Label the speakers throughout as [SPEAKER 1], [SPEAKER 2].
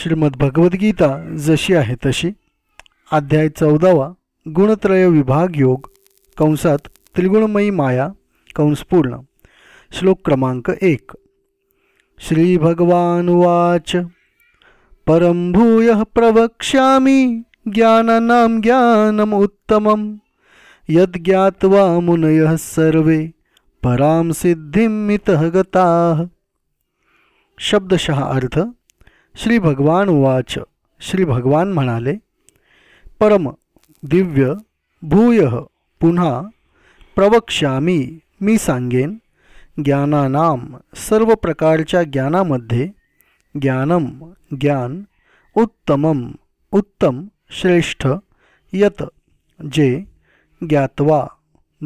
[SPEAKER 1] श्रीमद भगवद्गीता जशी आहे तशी. अध्याय चौदावा गुणत्रय विभाग योग कंसात त्रिगुणमयी माया कंसपूर्ण श्लोक क्रमांक एक. श्रीभगवानुवाच परं भूयः प्रवक्ष्यामि ज्ञानानां ज्ञानमुत्तमं यद्ज्ञात्वा मुनयः सर्वे परां सिद्धिमितः गताः. शब्दशः अर्थ श्री भगवान उवाच. श्री भगवान म्हणाले परम दिव्य भूय पुन्हा प्रवक्ष्यामी मी सांगेन ज्ञानानाम सर्व प्रकारच्या ज्ञानामध्ये ज्ञानम ज्ञान उत्तमम उत्तम श्रेष्ठ यत जे ज्ञात्वा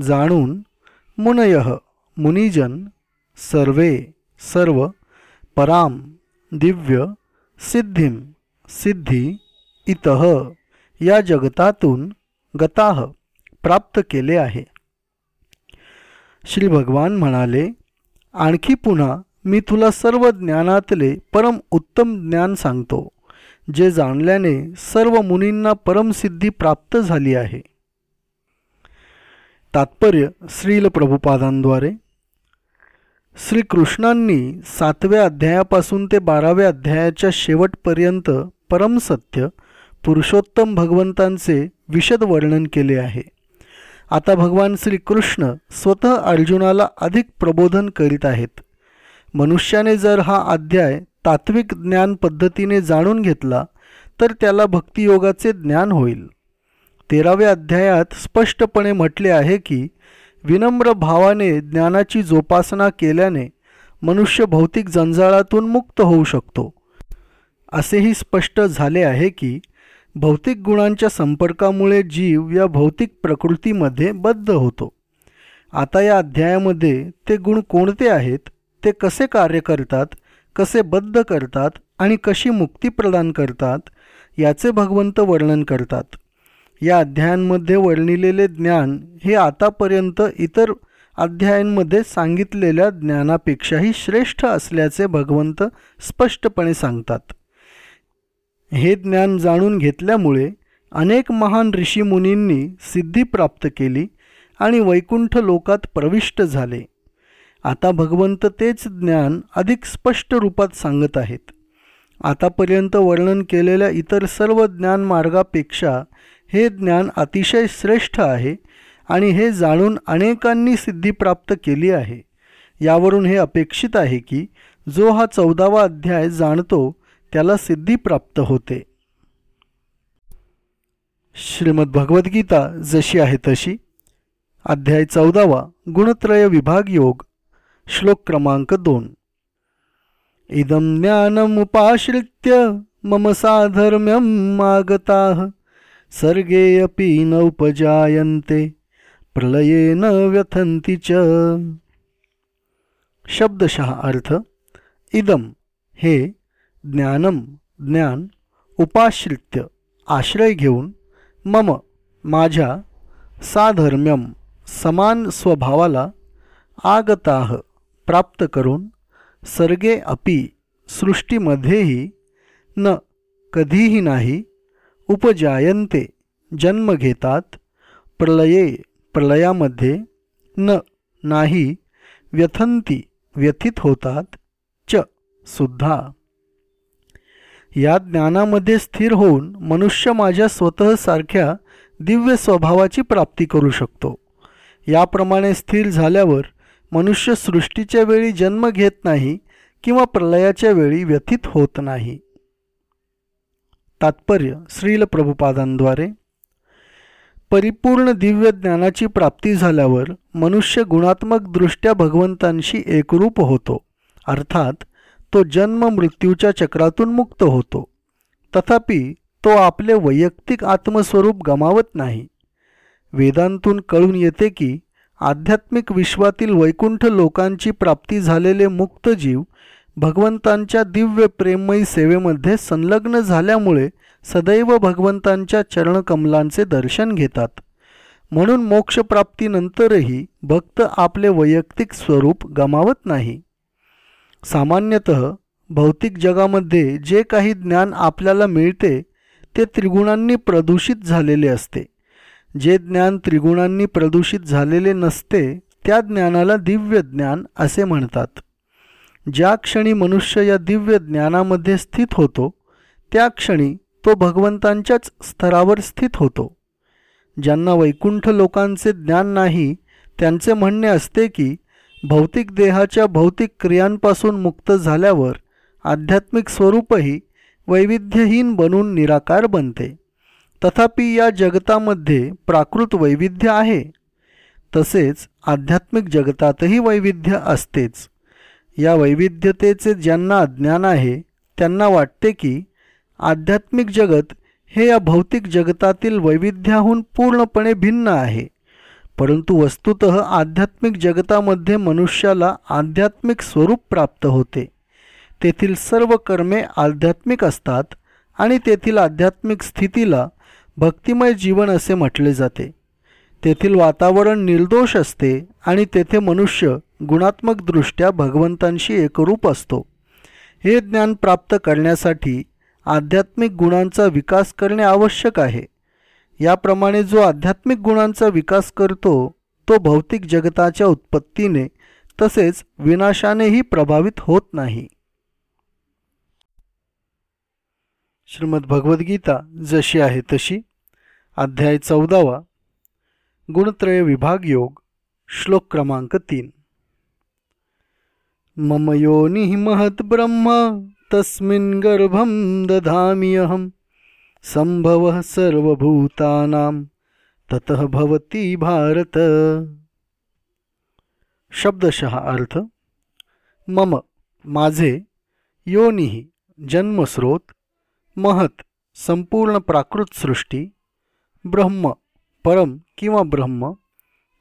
[SPEAKER 1] जाणून मुनय मुनिजन सर्वे सर्व पराम दिव्य सिद्धिम सिद्धी इतः या जगतातून गताह प्राप्त केले आहे. श्री भगवान म्हणाले आणखी पुन्हा मी तुला सर्व ज्ञानातले परम उत्तम ज्ञान सांगतो जे जाणल्याने सर्व मुनींना परमसिद्धी प्राप्त झाली आहे. तात्पर्य श्रील प्रभुपादांद्वारे श्रीकृष्णांनी सातव्या अध्यायापासून ते बाराव्या अध्यायाच्या शेवटपर्यंत परमसत्य पुरुषोत्तम भगवंतांचे विशद वर्णन केले आहे. आता भगवान श्रीकृष्ण स्वतः अर्जुनाला अधिक प्रबोधन करीत आहेत. मनुष्याने जर हा अध्याय तात्विक ज्ञान पद्धतीने जाणून घेतला तर त्याला भक्तियोगाचे ज्ञान होईल. तेराव्या अध्यायात स्पष्टपणे म्हटले आहे की विनम्र भावाने ज्ञानाची जोपासना केल्याने मनुष्य भौतिक जंजाळातून मुक्त होऊ शकतो. असेही स्पष्ट झाले आहे की भौतिक गुणांच्या संपर्कामुळे जीव या भौतिक प्रकृतीमध्ये बद्ध होतो. आता या अध्यायामध्ये ते गुण कोणते आहेत ते कसे कार्य करतात कसे बद्ध करतात आणि कशी मुक्ती प्रदान करतात याचे भगवंत वर्णन करतात. या अध्यायांमध्ये वर्णिलेले ज्ञान हे आतापर्यंत इतर अध्यायांमध्ये सांगितलेल्या ज्ञानापेक्षाही श्रेष्ठ असल्याचे भगवंत स्पष्टपणे सांगतात. हे ज्ञान जाणून घेतल्यामुळे अनेक महान ऋषीमुनींनी सिद्धी प्राप्त केली आणि वैकुंठ लोकात प्रविष्ट झाले. आता भगवंत तेच ज्ञान अधिक स्पष्ट रूपात सांगत आहेत. आतापर्यंत वर्णन केलेल्या इतर सर्व ज्ञानमार्गापेक्षा हे ज्ञान अतिशय श्रेष्ठ आहे आणि हे जाणून अनेकांनी सिद्धी प्राप्त केली आहे. यावरून हे अपेक्षित आहे की जो हा चौदावा अध्याय जाणतो त्याला सिद्धी प्राप्त होते. श्रीमद भगवद्गीता जशी आहे तशी. अध्याय चौदावा गुणत्रय विभाग योग श्लोक क्रमांक दोन. इदम ज्ञानमुपाश्रित्य मम साधर्म्यम आगता सर्गे अपि नौपजायन्ते प्रलये न व्यथन्ति च। शब्दशः अर्थ इदम हे ज्ञानम ज्ञान उपाश्रित्य आश्रय घेऊन मम माझ्या साधर्म्यम समान स्वभावाला आगताह प्राप्त करून सर्गे अपि सृष्टीमध्येही न कधीही नाही उपजायन्ते जन्म घेतात प्रलये प्रलयामध्ये न नाही व्यथंती व्यथित होतात च सुद्धा. या ज्ञानामध्ये स्थिर होऊन मनुष्य माझ्या स्वतःसारख्या दिव्य स्वभावाची प्राप्ती करू शकतो. याप्रमाणे स्थिर झाल्यावर मनुष्य सृष्टीच्या वेळी जन्म घेत नाही किंवा प्रलयाच्या वेळी व्यथित होत नाही. तात्पर्य श्रील प्रभुपादांद्वारे परिपूर्ण दिव्य ज्ञानाची प्राप्ती झाल्यावर मनुष्य गुणात्मकदृष्ट्या भगवंतांशी एकरूप होतो अर्थात तो जन्म मृत्यूच्या चक्रातून मुक्त होतो. तथापि तो आपले वैयक्तिक आत्मस्वरूप गमावत नाही. वेदांतून कळून येते की आध्यात्मिक विश्वातील वैकुंठ लोकांची प्राप्ती झालेले मुक्त जीव भगवंतांच्या दिव्य प्रेममयी सेवेमध्ये संलग्न झाल्यामुळे सदैव भगवंतांच्या चरणकमलांचे दर्शन घेतात. म्हणून मोक्षप्राप्तीनंतरही भक्त आपले वैयक्तिक स्वरूप गमावत नाही. सामान्यतः भौतिक जगामध्ये जे काही ज्ञान आपल्याला मिळते ते त्रिगुणांनी प्रदूषित झालेले असते. जे ज्ञान त्रिगुणांनी प्रदूषित झालेले नसते त्या ज्ञानाला दिव्य ज्ञान असे म्हणतात. ज्या क्षणी मनुष्य या दिव्य ज्ञानामध्ये स्थित होतो त्या क्षणी तो भगवंतांच्याच स्तरावर स्थित होतो. ज्यांना वैकुंठ लोकांचे ज्ञान नाही त्यांचे म्हणणे असते की भौतिक देहाच्या भौतिक क्रियांपासून मुक्त झाल्यावर आध्यात्मिक स्वरूपही वैविध्यहीन बनून निराकार बनते. तथापि या जगतामध्ये प्राकृत वैविध्य आहे. तसेच आध्यात्मिक जगतातही वैविध्य असतेच. या वैविध्यतेचे ज्यांना ज्ञान आहे त्यांना वाटते की आध्यात्मिक जगत हे या भौतिक जगतातील वैविध्याहून पूर्णपणे भिन्न आहे. परंतु वस्तुत आध्यात्मिक जगतामध्ये मनुष्याला आध्यात्मिक स्वरूप प्राप्त होते. तेथील सर्व कर्मे आध्यात्मिक असतात आणि तेथील आध्यात्मिक स्थितीला भक्तिमय जीवन असे म्हटले जाते. तेथील वातावरण निर्दोष असते आणि तेथे मनुष्य गुणात्मकदृष्ट्या भगवंतांशी एकरूप असतो. हे ज्ञान प्राप्त करण्यासाठी आध्यात्मिक गुणांचा विकास करणे आवश्यक आहे. याप्रमाणे जो आध्यात्मिक गुणांचा विकास करतो तो भौतिक जगताच्या उत्पत्तीने तसेच विनाशानेही प्रभावित होत नाही. श्रीमद भगवद्गीता जशी आहे तशी. अध्याय चौदावा. गुणत्रय विभाग योग श्लोक क्रमांक तीन. मम योनिः महत् ब्रह्म तस्मिन् गर्भं दधामि अहं। सम्भवः सर्वभूतानां ततः भवति भारत। शब्दशः अर्थ मम माझे योनिः जन्मस्रोत महत संपूर्ण प्राकृत सृष्टी ब्रह्म परम किंवा ब्रह्म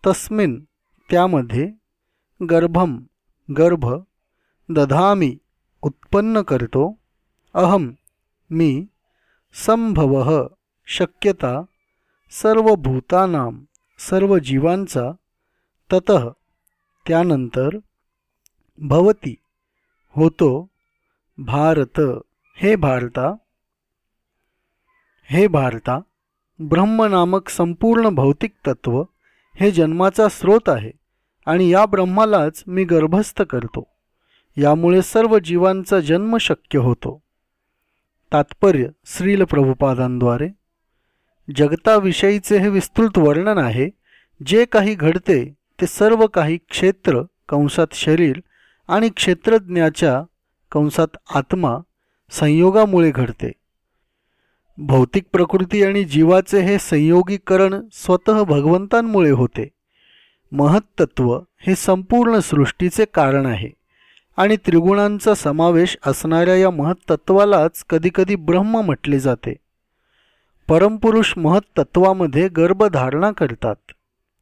[SPEAKER 1] तस्मिन त्यामध्ये गर्भम गर्भ दधामी उत्पन्न करतो अहम मी संभव शक्यता सर्व भूतानां सर्व जीवांचा तत त्यानंतर भवती होतो भारत हे भारता हे भारता ब्रह्म नामक संपूर्ण भौतिक तत्व हे जन्माचा स्रोत आहे. आणि या ब्रह्मालाच मी गर्भस्थ करतो. यामुळे सर्व जीवांचा जन्म शक्य होतो. तात्पर्य श्रील प्रभुपादांद्वारे. जगताविषयीचे हे विस्तृत वर्णन आहे. जे काही घडते ते सर्व काही क्षेत्र कंसात शरीर आणि क्षेत्रज्ञाच्या कंसात आत्मा संयोगामुळे घडते. भौतिक प्रकृती आणि जीवाचे हे संयोगीकरण स्वतः भगवंतांमुळे होते. महत्त्व हे संपूर्ण सृष्टीचे कारण आहे. आणि त्रिगुणांचा समावेश असणाऱ्या या महत्त्वालाच कधीकधी ब्रह्म म्हटले जाते. परमपुरुष महत्त्वामध्ये गर्भधारणा करतात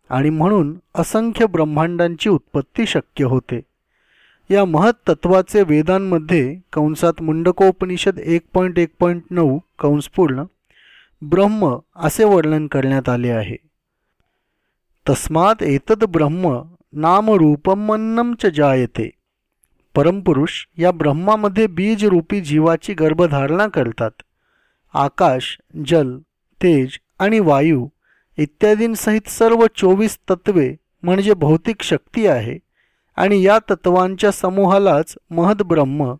[SPEAKER 1] आणि म्हणून असंख्य ब्रह्मांडांची उत्पत्ती शक्य होते. या महत्त्वाचे वेदांमध्ये कंसात मुंडकोपनिषद एक पॉईंट एक पॉईंट नऊ कंसपूर्ण ब्रह्म असे वर्णन करण्यात आले आहे. तस्मात एतद ब्रह्म नामरूपमन्नम च जायते. परमपुरुष या ब्रह्मामध्ये बीजरूपी जीवाची गर्भधारणा करतात. आकाश जल तेज आणि वायू इत्यादींसहित सर्व चोवीस तत्वे म्हणजे भौतिक शक्ती आहे आणि या तत्वांच्या समूहालाच महदब्रह्म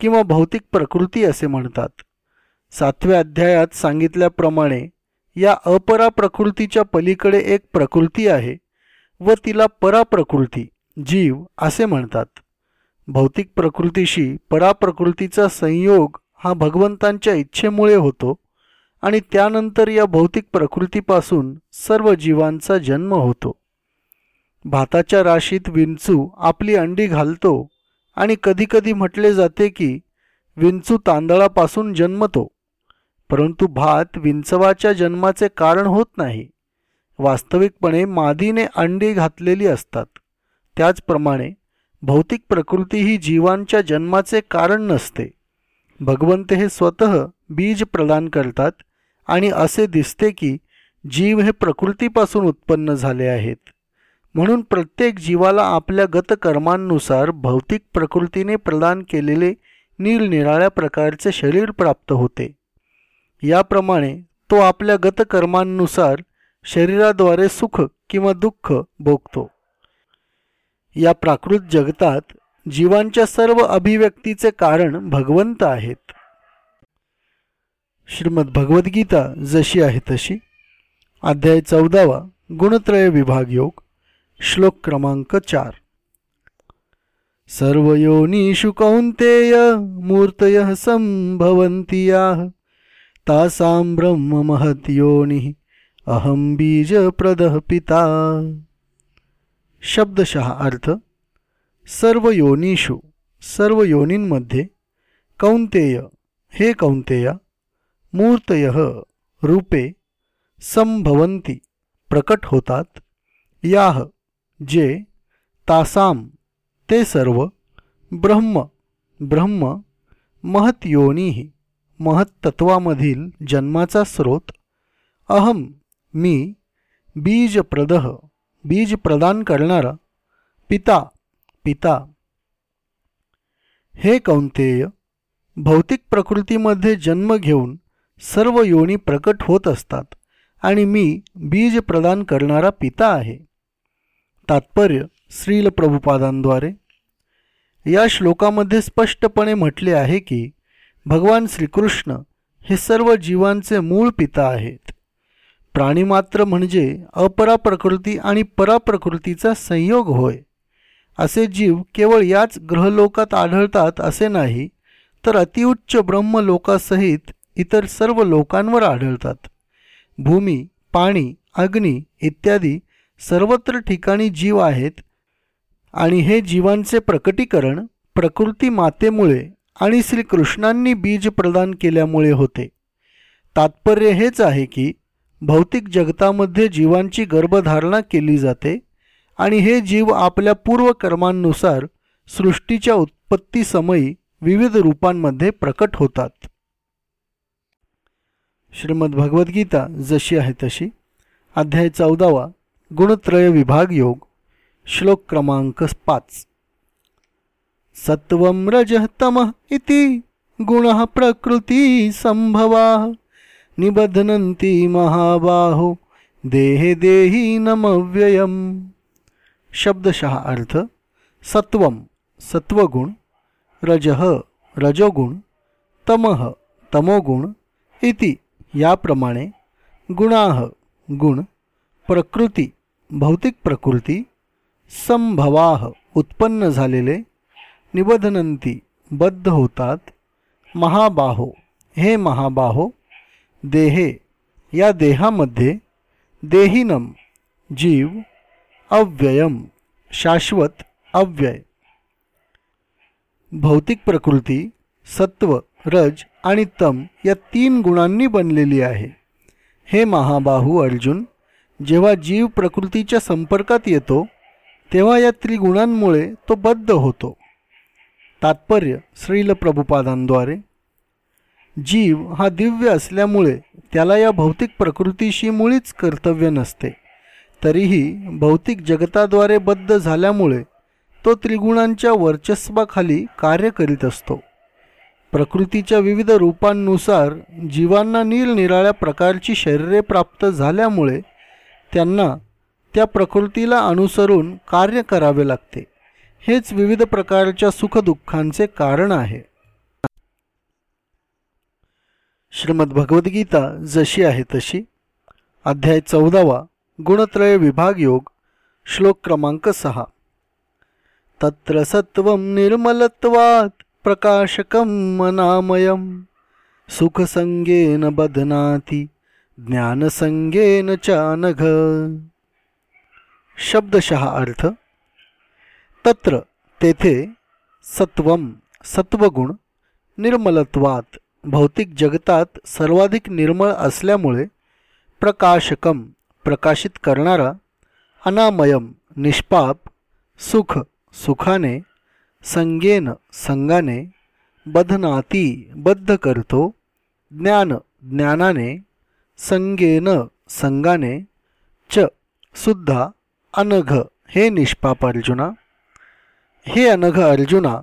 [SPEAKER 1] किंवा भौतिक प्रकृती असे म्हणतात. सातव्या अध्यायात सांगितल्याप्रमाणे या अपरा प्रकृतीच्या पलीकडे एक प्रकृती आहे व तिला पराप्रकृती जीव असे म्हणतात. भौतिक प्रकृतीशी पराप्रकृतीचा संयोग हा भगवंतांच्या इच्छेमुळे होतो आणि त्यानंतर या भौतिक प्रकृतीपासून सर्व जीवांचा जन्म होतो. भाताच्या राशीत विंचू आपली अंडी घालतो आणि कधीकधी म्हटले जाते की विंचू तांदळापासून जन्मतो. परंतु भात विंचवाच्या जन्माचे कारण होत नाही. वास्तविकपणे मादीने अंडी घातलेली असतात. त्याचप्रमाणे भौतिक प्रकृती ही जीवांच्या जन्माचे कारण नसते. भगवंत हे स्वतः बीज प्रदान करतात आणि असे दिसते की जीव हे प्रकृतीपासून उत्पन्न झाले आहेत. म्हणून प्रत्येक जीवाला आपल्या गतकर्मांनुसार भौतिक प्रकृतीने प्रदान केलेले निरनिराळ्या प्रकारचे शरीर प्राप्त होते. याप्रमाणे तो आपल्या गतकर्मांनुसार शरीराद्वारे सुख किंवा दुःख भोगतो. या प्राकृत जगतात जीवांच्या सर्व अभिव्यक्तीचे कारण भगवंत आहेत. श्रीमद भगवद्गीता जशी आहे तशी. अध्याय चौदावा गुणत्रय विभाग योग श्लोक क्रमांक चार. सर्व योनिषु कौंतेय मूर्तय संभवन्ति तासां ब्रह्म महत योनी अहम बीज प्रदह पिता। शब्दशः अर्थ सर्व योनिषु सर्व योनींमध्ये कौंतेय हे कौंतेया मूर्तय रूपे संभवंती प्रकट होतात याह जे तासाम ते सर्व ब्रह्म ब्रह्म महत्योनीही महत्तत्वामधील जन्माचा स्रोत अहम मी बीजप्रदह बीज प्रदान करणारा पिता पिता. हे कौंतेय भौतिक प्रकृतीमध्ये जन्म घेऊन सर्व योनी प्रकट होत असतात आणि मी बीज प्रदान करणारा पिता आहे. तात्पर्य श्रील प्रभुपादांद्वारे. या श्लोकामध्ये स्पष्टपणे म्हटले आहे की भगवान श्रीकृष्ण हे सर्व जीवांचे मूळ पिता आहेत. प्राणीमात्र म्हणजे अपरा प्रकृती आणि पराप्रकृतीचा संयोग होय. असे जीव केवळ याच ग्रहलोकात आढळतात असे नाही तर अतिउच्च ब्रह्मलोकासहित इतर सर्व लोकांवर आढळतात. भूमी पाणी अग्नी इत्यादी सर्वत्र ठिकाणी जीव आहेत आणि हे जीवांचे प्रकटीकरण प्रकृती मातेमुळे आणि श्रीकृष्णांनी बीज प्रदान केल्यामुळे होते. तात्पर्य हेच आहे की भौतिक जगतामध्ये जीवांची गर्भधारणा केली जाते आणि हे जीव आपल्या पूर्वकर्मांनुसार सृष्टीच्या उत्पत्तीसमयी विविध रूपांमध्ये प्रकट होतात. श्रीमद भगवद्गीता जशी आहे तशी. अध्याय चौदावा गुणत्रय विभाग योग श्लोक क्रमांक पाच. सत्वं रजः तमः इति गुणः प्रकृती संभवा निबध्नन्ति महाबाहो देहे देही नमव्ययम। शब्दशः अर्थ सत्वम सत्वगुण रजः रजोगुण तमः तमोगुण इति याप्रमाणे गुणाह गुण प्रकृती भौतिक प्रकृती संभवाह उत्पन्न झालेले निबधनंती बद्ध होतात. महाबाहो हे महाबाहो देहे या देहामध्ये देहिनम जीव अव्ययम शाश्वत अव्यय. भौतिक प्रकृती सत्व रज आणि तम या तीन गुणांनी बनलेली आहे. हे महाबाहू अर्जुन जेव्हा जीव प्रकृतीच्या संपर्कात येतो तेव्हा या त्रिगुणांमुळे तो बद्ध होतो. तात्पर्य श्रील प्रभुपादांद्वारे जीव हा दिव्य असल्यामुळे त्याला या भौतिक प्रकृतीशी मुळीच कर्तव्य नसते. तरीही भौतिक जगताद्वारे बद्ध झाल्यामुळे तो त्रिगुणांच्या वर्चस्वाखाली कार्य करीत असतो. प्रकृतीच्या विविध रूपांनुसार जीवांना निरनिराळ्या प्रकारची शरीरे प्राप्त झाल्यामुळे त्यांना त्या प्रकृतीला अनुसरून कार्य करावे लागते. हेच विविध प्रकारच्या सुखदुःखांचे कारण आहे. श्रीमद भगवद्गीता जशी आहे तशी. अध्याय चौदावा गुणत्रय विभाग योग श्लोक क्रमांक सहा. तत्र सत्वं निर्मलत्वात् प्रकाशकं मनामयं सुखसंगेन बधनाती ज्ञानसंगेन चानघ. शब्दशः अर्थ तत्र तेथे सत्व सत्वगुण निर्मलत्वात. भौतिक जगतात सर्वाधिक निर्मळ असल्यामुळे प्रकाशकम प्रकाशित करणारा अनामयम निष्पाप सुख सुखाने संगेन संगाने बधनाती बद्ध करतो ज्ञान ज्ञानाने संगेन संगाने च सुद्धा अनघ हे निष्पाप अर्जुना. हे अनघ अर्जुना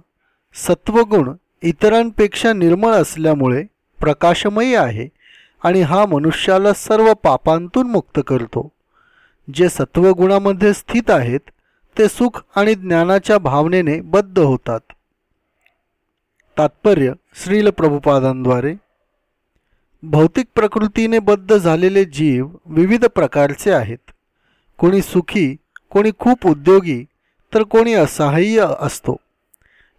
[SPEAKER 1] सत्वगुण इतरांपेक्षा निर्मळ असल्यामुळे प्रकाशमयी आहे आणि हा मनुष्याला सर्व पापांतून मुक्त करतो. जे सत्वगुणामध्ये स्थित आहेत ते सुख आणि ज्ञानाच्या भावनेने बद्ध होतात. तात्पर्य श्रील प्रभुपादांद्वारे. भौतिक प्रकृतीने बद्ध झालेले जीव विविध प्रकारचे आहेत. कोणी सुखी कोणी खूप उद्योगी तर कोणी असहाय्य असतो.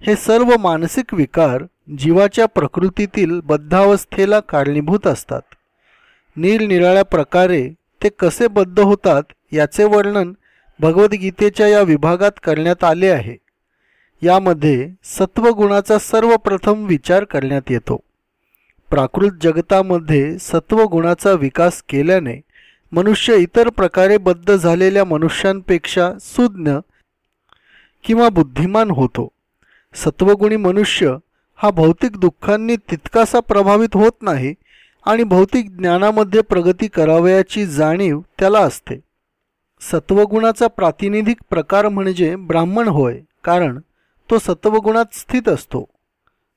[SPEAKER 1] हे सर्व मानसिक विकार जीवाच्या प्रकृतीतील बद्धावस्थेला कारणीभूत असतात. निरनिराळ्या प्रकारे ते कसे बद्ध होतात याचे वर्णन भगवद्गीतेच्या या विभागात करण्यात आले आहे. यामध्ये सत्वगुणाचा सर्वप्रथम विचार करण्यात येतो. प्राकृत जगतामध्ये सत्वगुणाचा विकास केल्याने मनुष्य इतर प्रकारे बद्ध झालेल्या मनुष्यांपेक्षा सुज्ञ किंवा बुद्धिमान होतो. सत्वगुणी मनुष्य हा भौतिक दुःखांनी तितकासा प्रभावित होत नाही आणि भौतिक ज्ञानामध्ये प्रगती करावयाची जाणीव त्याला असते. सत्वगुणाचा प्रातिनिधिक प्रकार म्हणजे ब्राह्मण होय कारण तो सत्वगुणात स्थित असतो.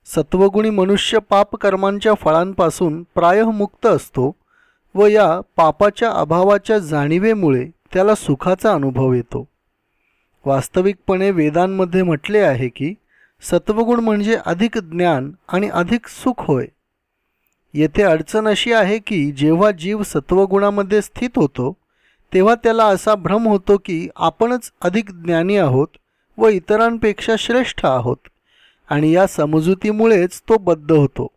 [SPEAKER 1] सत्वगुणी मनुष्य पापकर्मांच्या फळांपासून प्रायः मुक्त असतो व या पापाच्या अभावाच्या जाणीवेमुळे त्याला सुखाचा अनुभव येतो. वास्तविकपणे वेदांमध्ये म्हटले आहे की सत्वगुण म्हणजे अधिक ज्ञान आणि अधिक सुख होय. येथे अडचण अशी आहे की जेव्हा जीव सत्वगुणामध्ये स्थित होतो तेव्हा त्याला असा भ्रम होतो की आपणच अधिक ज्ञानी आहोत व इतरांपेक्षा श्रेष्ठ आहोत आणि या समजुतीमुळेच तो बद्ध होतो.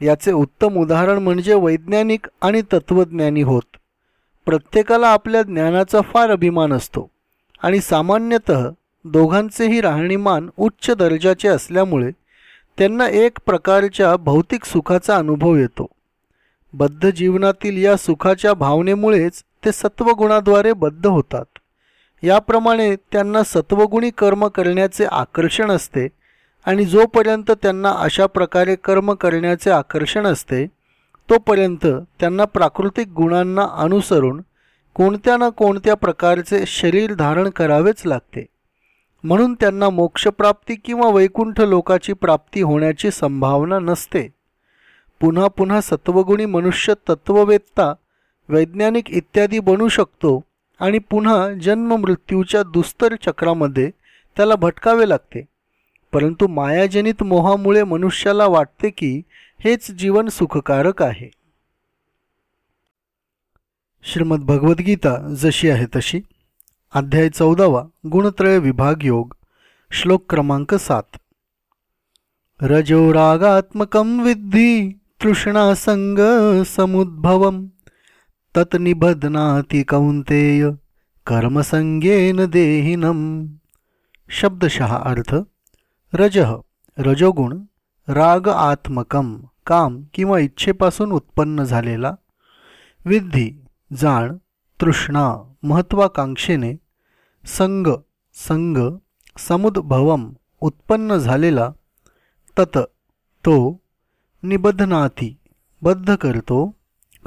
[SPEAKER 1] याचे उत्तम उदाहरण म्हणजे वैज्ञानिक आणि तत्त्वज्ञानी होत. प्रत्येकाला आपल्या ज्ञानाचा फार अभिमान असतो. आणि सामान्यतः दोघांचेही राहणीमान उच्च दर्जाचे असल्यामुळे त्यांना एक प्रकारच्या भौतिक सुखाचा अनुभव येतो. बद्ध जीवनातील या सुखाच्या भावनेमुळेच ते सत्वगुणाद्वारे बद्ध होतात. याप्रमाणे त्यांना सत्वगुणी कर्म करण्याचे आकर्षण असते आणि जोपर्यंत त्यांना अशा प्रकारे कर्म करण्याचे आकर्षण असते तोपर्यंत त्यांना प्राकृतिक गुणांना अनुसरून कोणत्या ना कोणत्या प्रकारचे शरीर धारण करावेच लागते. म्हणून त्यांना मोक्षप्राप्ती किंवा वैकुंठ लोकाची प्राप्ती होण्याची संभावना नसते. पुन्हा पुन्हा सत्वगुणी मनुष्य तत्ववेत्ता वैज्ञानिक इत्यादी बनू शकतो आणि पुन्हा जन्म मृत्यूच्या दुस्तर चक्रामध्ये त्याला भटकावे लागते. परंतु मायाजनित मोहामुळे मनुष्याला वाटते की हेच जीवन सुखकारक आहे. श्रीमद भगवद्गीता जशी आहे तशी. अध्याय चौदावा गुणत्रय विभाग योग श्लोक क्रमांक सात. रजोरागात्मकं विद्धी तृष्णासंग समुद्भवम तत्निबध्नाती कौंतेय कर्मसंगेन देहिनम शब्दशः अर्थ रजह रजोगुण राग आत्मकम काम किंवा इच्छेपासून उत्पन्न झालेला विद्धी जाण तृष्णा महत्वाकांक्षेने संग संग समुद्भवम उत्पन्न झालेला तत तो निबधनाती बद्ध करतो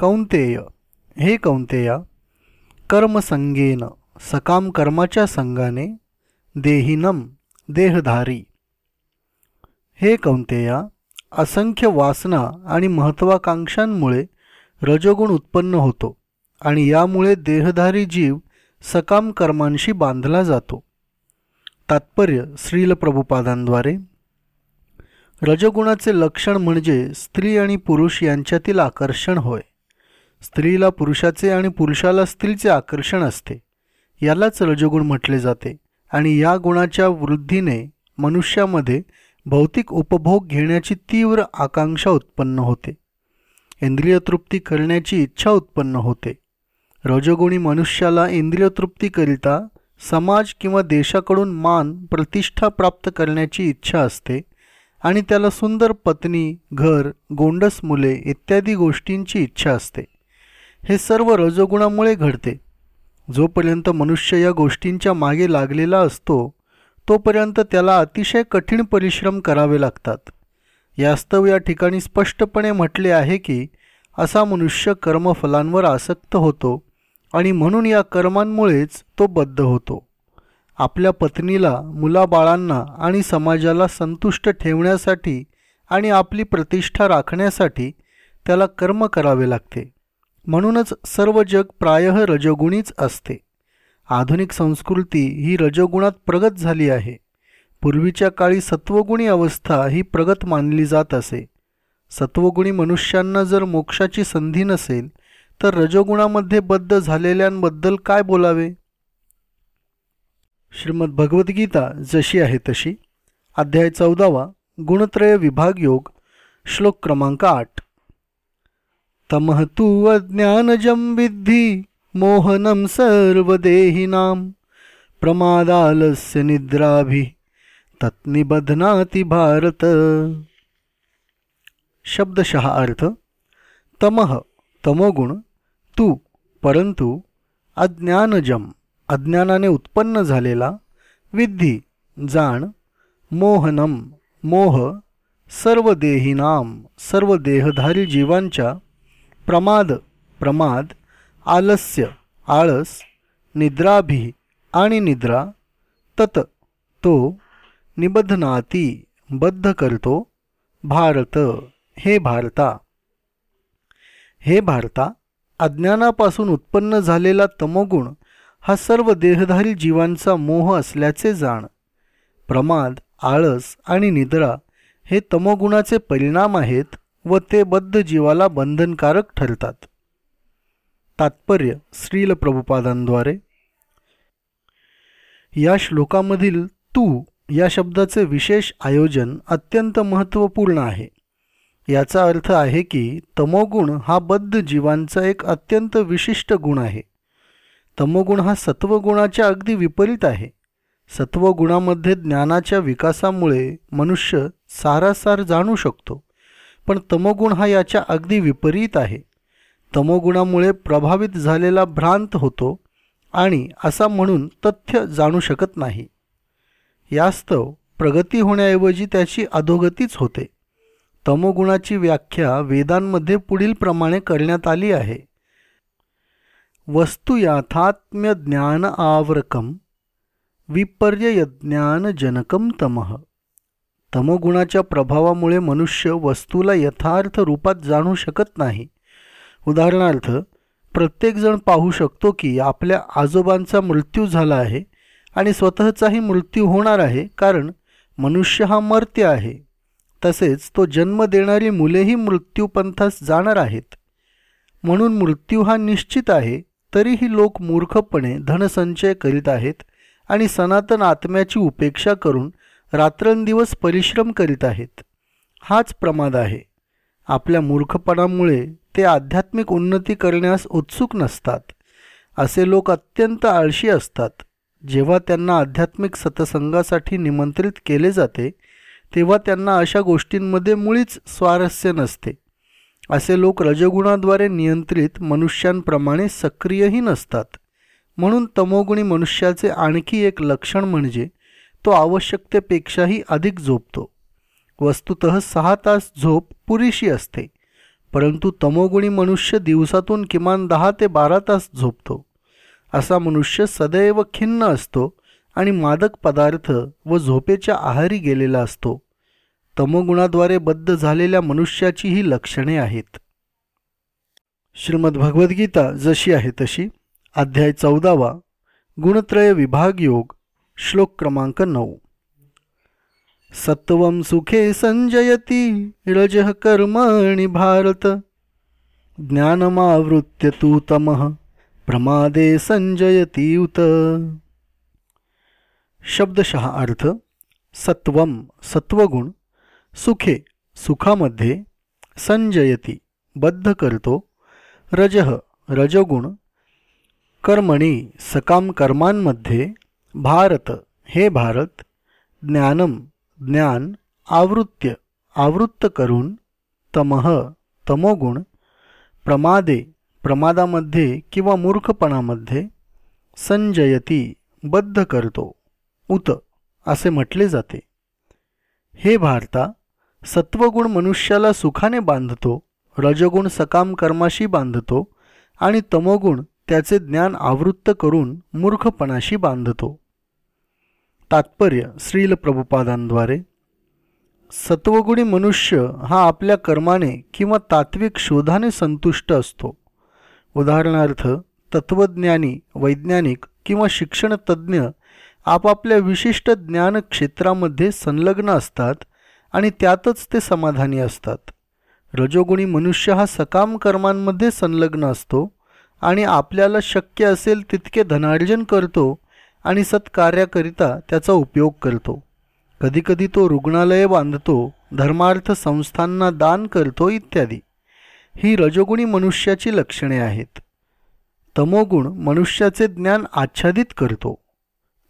[SPEAKER 1] कौंतेय हे कौंतेया कर्मसंगेन सकाम कर्माच्या संगाने देहिनम देहधारी. हे कौंतेया असंख्य वासना आणि महत्वाकांक्षांमुळे रजोगुण उत्पन्न होतो. आणि यामुळे देहधारी जीव सकाम कर्मांशी बांधला जातो. तात्पर्य श्रील प्रभुपादांद्वारे. रजगुणाचे लक्षण म्हणजे स्त्री आणि पुरुष यांच्यातील आकर्षण होय. स्त्रीला पुरुषाचे आणि पुरुषाला स्त्रीचे आकर्षण असते. यालाच रजगुण म्हटले जाते आणि या गुणाच्या वृद्धीने मनुष्यामध्ये भौतिक उपभोग घेण्याची तीव्र आकांक्षा उत्पन्न होते. इंद्रिय तृप्ती करण्याची इच्छा उत्पन्न होते. रजगुणी मनुष्याला इंद्रिय तृप्तीकरिता समाज किंवा देशाकडून मान प्रतिष्ठा प्राप्त करण्याची इच्छा असते आणि त्याला सुंदर पत्नी घर गोंडस मुले इत्यादी गोष्टींची इच्छा असते. हे सर्व रजोगुणामुळे घडते. जोपर्यंत मनुष्य या गोष्टींच्या मागे लागलेला असतो तोपर्यंत त्याला अतिशय कठीण परिश्रम करावे लागतात. यास्तव या ठिकाणी स्पष्टपणे म्हटले आहे की असा मनुष्य कर्मफलांवर आसक्त होतो आणि म्हणून या कर्मांमुळेच तो बद्ध होतो. आपल्या पत्नीला मुलाबाळांना आणि समाजाला संतुष्ट ठेवण्यासाठी आणि आपली प्रतिष्ठा राखण्यासाठी त्याला कर्म करावे लागते. म्हणूनच सर्व जग प्रायः रजोगुणीच असते. आधुनिक संस्कृती ही रजोगुणात प्रगत झाली आहे. पूर्वीच्या काळी सत्वगुणी अवस्था ही प्रगत मानली जात असे. सत्वगुणी मनुष्यांना जर मोक्षाची संधी नसेल तर रजोगुणामध्ये बद्ध झालेल्यांबद्दल काय बोलावे? श्रीमद भगवद्गीता जशी आहे तशी. अध्याय चौदावा गुणत्रय विभाग योग श्लोक क्रमांक आठ. तमः तू अज्ञानजं विद्धि मोहनं सर्वदेहिनां प्रमादालस्य निद्राभि तत्निबध्नाति भारत। शब्दशः अर्थ तमः तमोगुण तू परंतु अज्ञानजम अज्ञानाने उत्पन्न झालेला विद्धी जाण मोहनम मोह सर्व देहीनाम सर्व देहधारी जीवांच्या प्रमाद प्रमाद आलस्य आळस निद्राभी आणि निद्रा तत तो निबधनाती बद्ध करतो भारत हे भारता हे भारता अज्ञानापासून उत्पन्न झालेला तमोगुण हा सर्व देहधारी जीवांचा मोह असल्याचे जाण. प्रमाद आळस आणि निद्रा हे तमोगुणाचे परिणाम आहेत व ते बद्ध जीवाला बंधनकारक ठरतात. तात्पर्य श्रील प्रभुपादांद्वारे. या श्लोकामधील तू या शब्दाचे विशेष आयोजन अत्यंत महत्त्वपूर्ण आहे. याचा अर्थ आहे की तमोगुण हा बद्ध जीवांचा एक अत्यंत विशिष्ट गुण आहे. तमोगुण हा सत्वगुणाच्या अगदी विपरीत आहे. सत्वगुणामध्ये ज्ञानाच्या विकासामुळे मनुष्य सारासार जाणू शकतो पण तमोगुण हा याच्या अगदी विपरीत आहे. तमोगुणामुळे प्रभावित झालेला भ्रांत होतो आणि असा म्हणून तथ्य जाणू शकत नाही. यास्तव प्रगती होण्याऐवजी त्याची अधोगतीच होते. तमोगुणाची व्याख्या वेदांमध्ये पुढील प्रमाणे करण्यात आली आहे. वस्तू याथात्म्य ज्ञान आवरकम विपर्यज्ञानजनकम तमः. तमोगुणाच्या प्रभावामुळे मनुष्य वस्तूला यथार्थ रूपात जाणू शकत नाही. उदाहरणार्थ प्रत्येकजण पाहू शकतो की आपल्या आजोबांचा मृत्यू झाला आहे आणि स्वतःचाही मृत्यू होणार आहे कारण मनुष्य हा मर्त्य आहे. तसेच तो जन्म देणारी मुलेही मृत्यूपंथास जाणार आहेत. म्हणून मृत्यू हा निश्चित आहे तरीही लोक मूर्खपणे धनसंचय करीत आहेत आणि सनातन आत्म्याची उपेक्षा करून रात्रंदिवस परिश्रम करीत आहेत. हाच प्रमाद आहे. आपल्या मूर्खपणामुळे ते आध्यात्मिक उन्नती करण्यास उत्सुक नसतात. असे लोक अत्यंत आळशी असतात. जेव्हा त्यांना आध्यात्मिक सतसंगासाठी निमंत्रित केले जाते तेव्हा त्यांना अशा गोष्टींमध्ये मुळीच स्वारस्य नसते. असे लोक रजगुणाद्वारे नियंत्रित मनुष्यांप्रमाणे सक्रियही नसतात. म्हणून तमोगुणी मनुष्याचे आणखी एक लक्षण म्हणजे तो आवश्यकतेपेक्षाही अधिक झोपतो. वस्तुत सहा तास झोप पुरेशी असते परंतु तमोगुणी मनुष्य दिवसातून किमान दहा ते बारा तास झोपतो. असा मनुष्य सदैव खिन्न असतो आणि मादक पदार्थ व झोपेच्या आहारी गेलेला असतो. तमोगुणाद्वारे बद्ध झालेल्या मनुष्याची ही लक्षणे आहेत. श्रीमद भगवद्गीता जशी आहे तशी अध्याय चौदावा गुणत्रय विभाग योग श्लोक क्रमांक नऊ. सत्वम सुखे संजयती रज कर्मणि भारत। ज्ञानमावृत्य तू तमः प्रमादे संजयती उत। शब्दशः अर्थ सत्वम सत्वगुण सुखे सुखामध्ये संजयती बद्ध करतो रजः रजगुण कर्मणी सकाम कर्मांमध्ये भारत हे भारत ज्ञानम ज्ञान आवृत्य आवृत्त करून तमह तमोगुण प्रमादे प्रमादामध्ये किंवा मूर्खपणामध्ये संजयती बद्ध करतो उत असे म्हटले जाते. हे भारता सत्वगुण मनुष्याला सुखाने बांधतो रजगुण सकाम कर्माशी बांधतो आणि तमोगुण त्याचे ज्ञान आवृत्त करून मूर्खपणाशी बांधतो. तात्पर्य श्रील प्रभुपादांद्वारे. सत्वगुणी मनुष्य हा आपल्या कर्माने किंवा तात्विक शोधाने संतुष्ट असतो. उदाहरणार्थ तत्त्वज्ञानी वैज्ञानिक किंवा शिक्षणतज्ज्ञ आपापल्या विशिष्ट ज्ञान क्षेत्रामध्ये संलग्न असतात आणि त्यातच ते समाधानी असतात. रजोगुणी मनुष्य हा सकाम कर्मांमध्ये संलग्न असतो आणि आपल्याला शक्य असेल तितके धनार्जन करतो आणि सत्कार्याकरिता त्याचा उपयोग करतो. कधीकधी तो रुग्णालये बांधतो धर्मार्थ संस्थांना दान करतो इत्यादी. ही रजोगुणी मनुष्याची लक्षणे आहेत. तमोगुण मनुष्याचे ज्ञान आच्छादित करतो.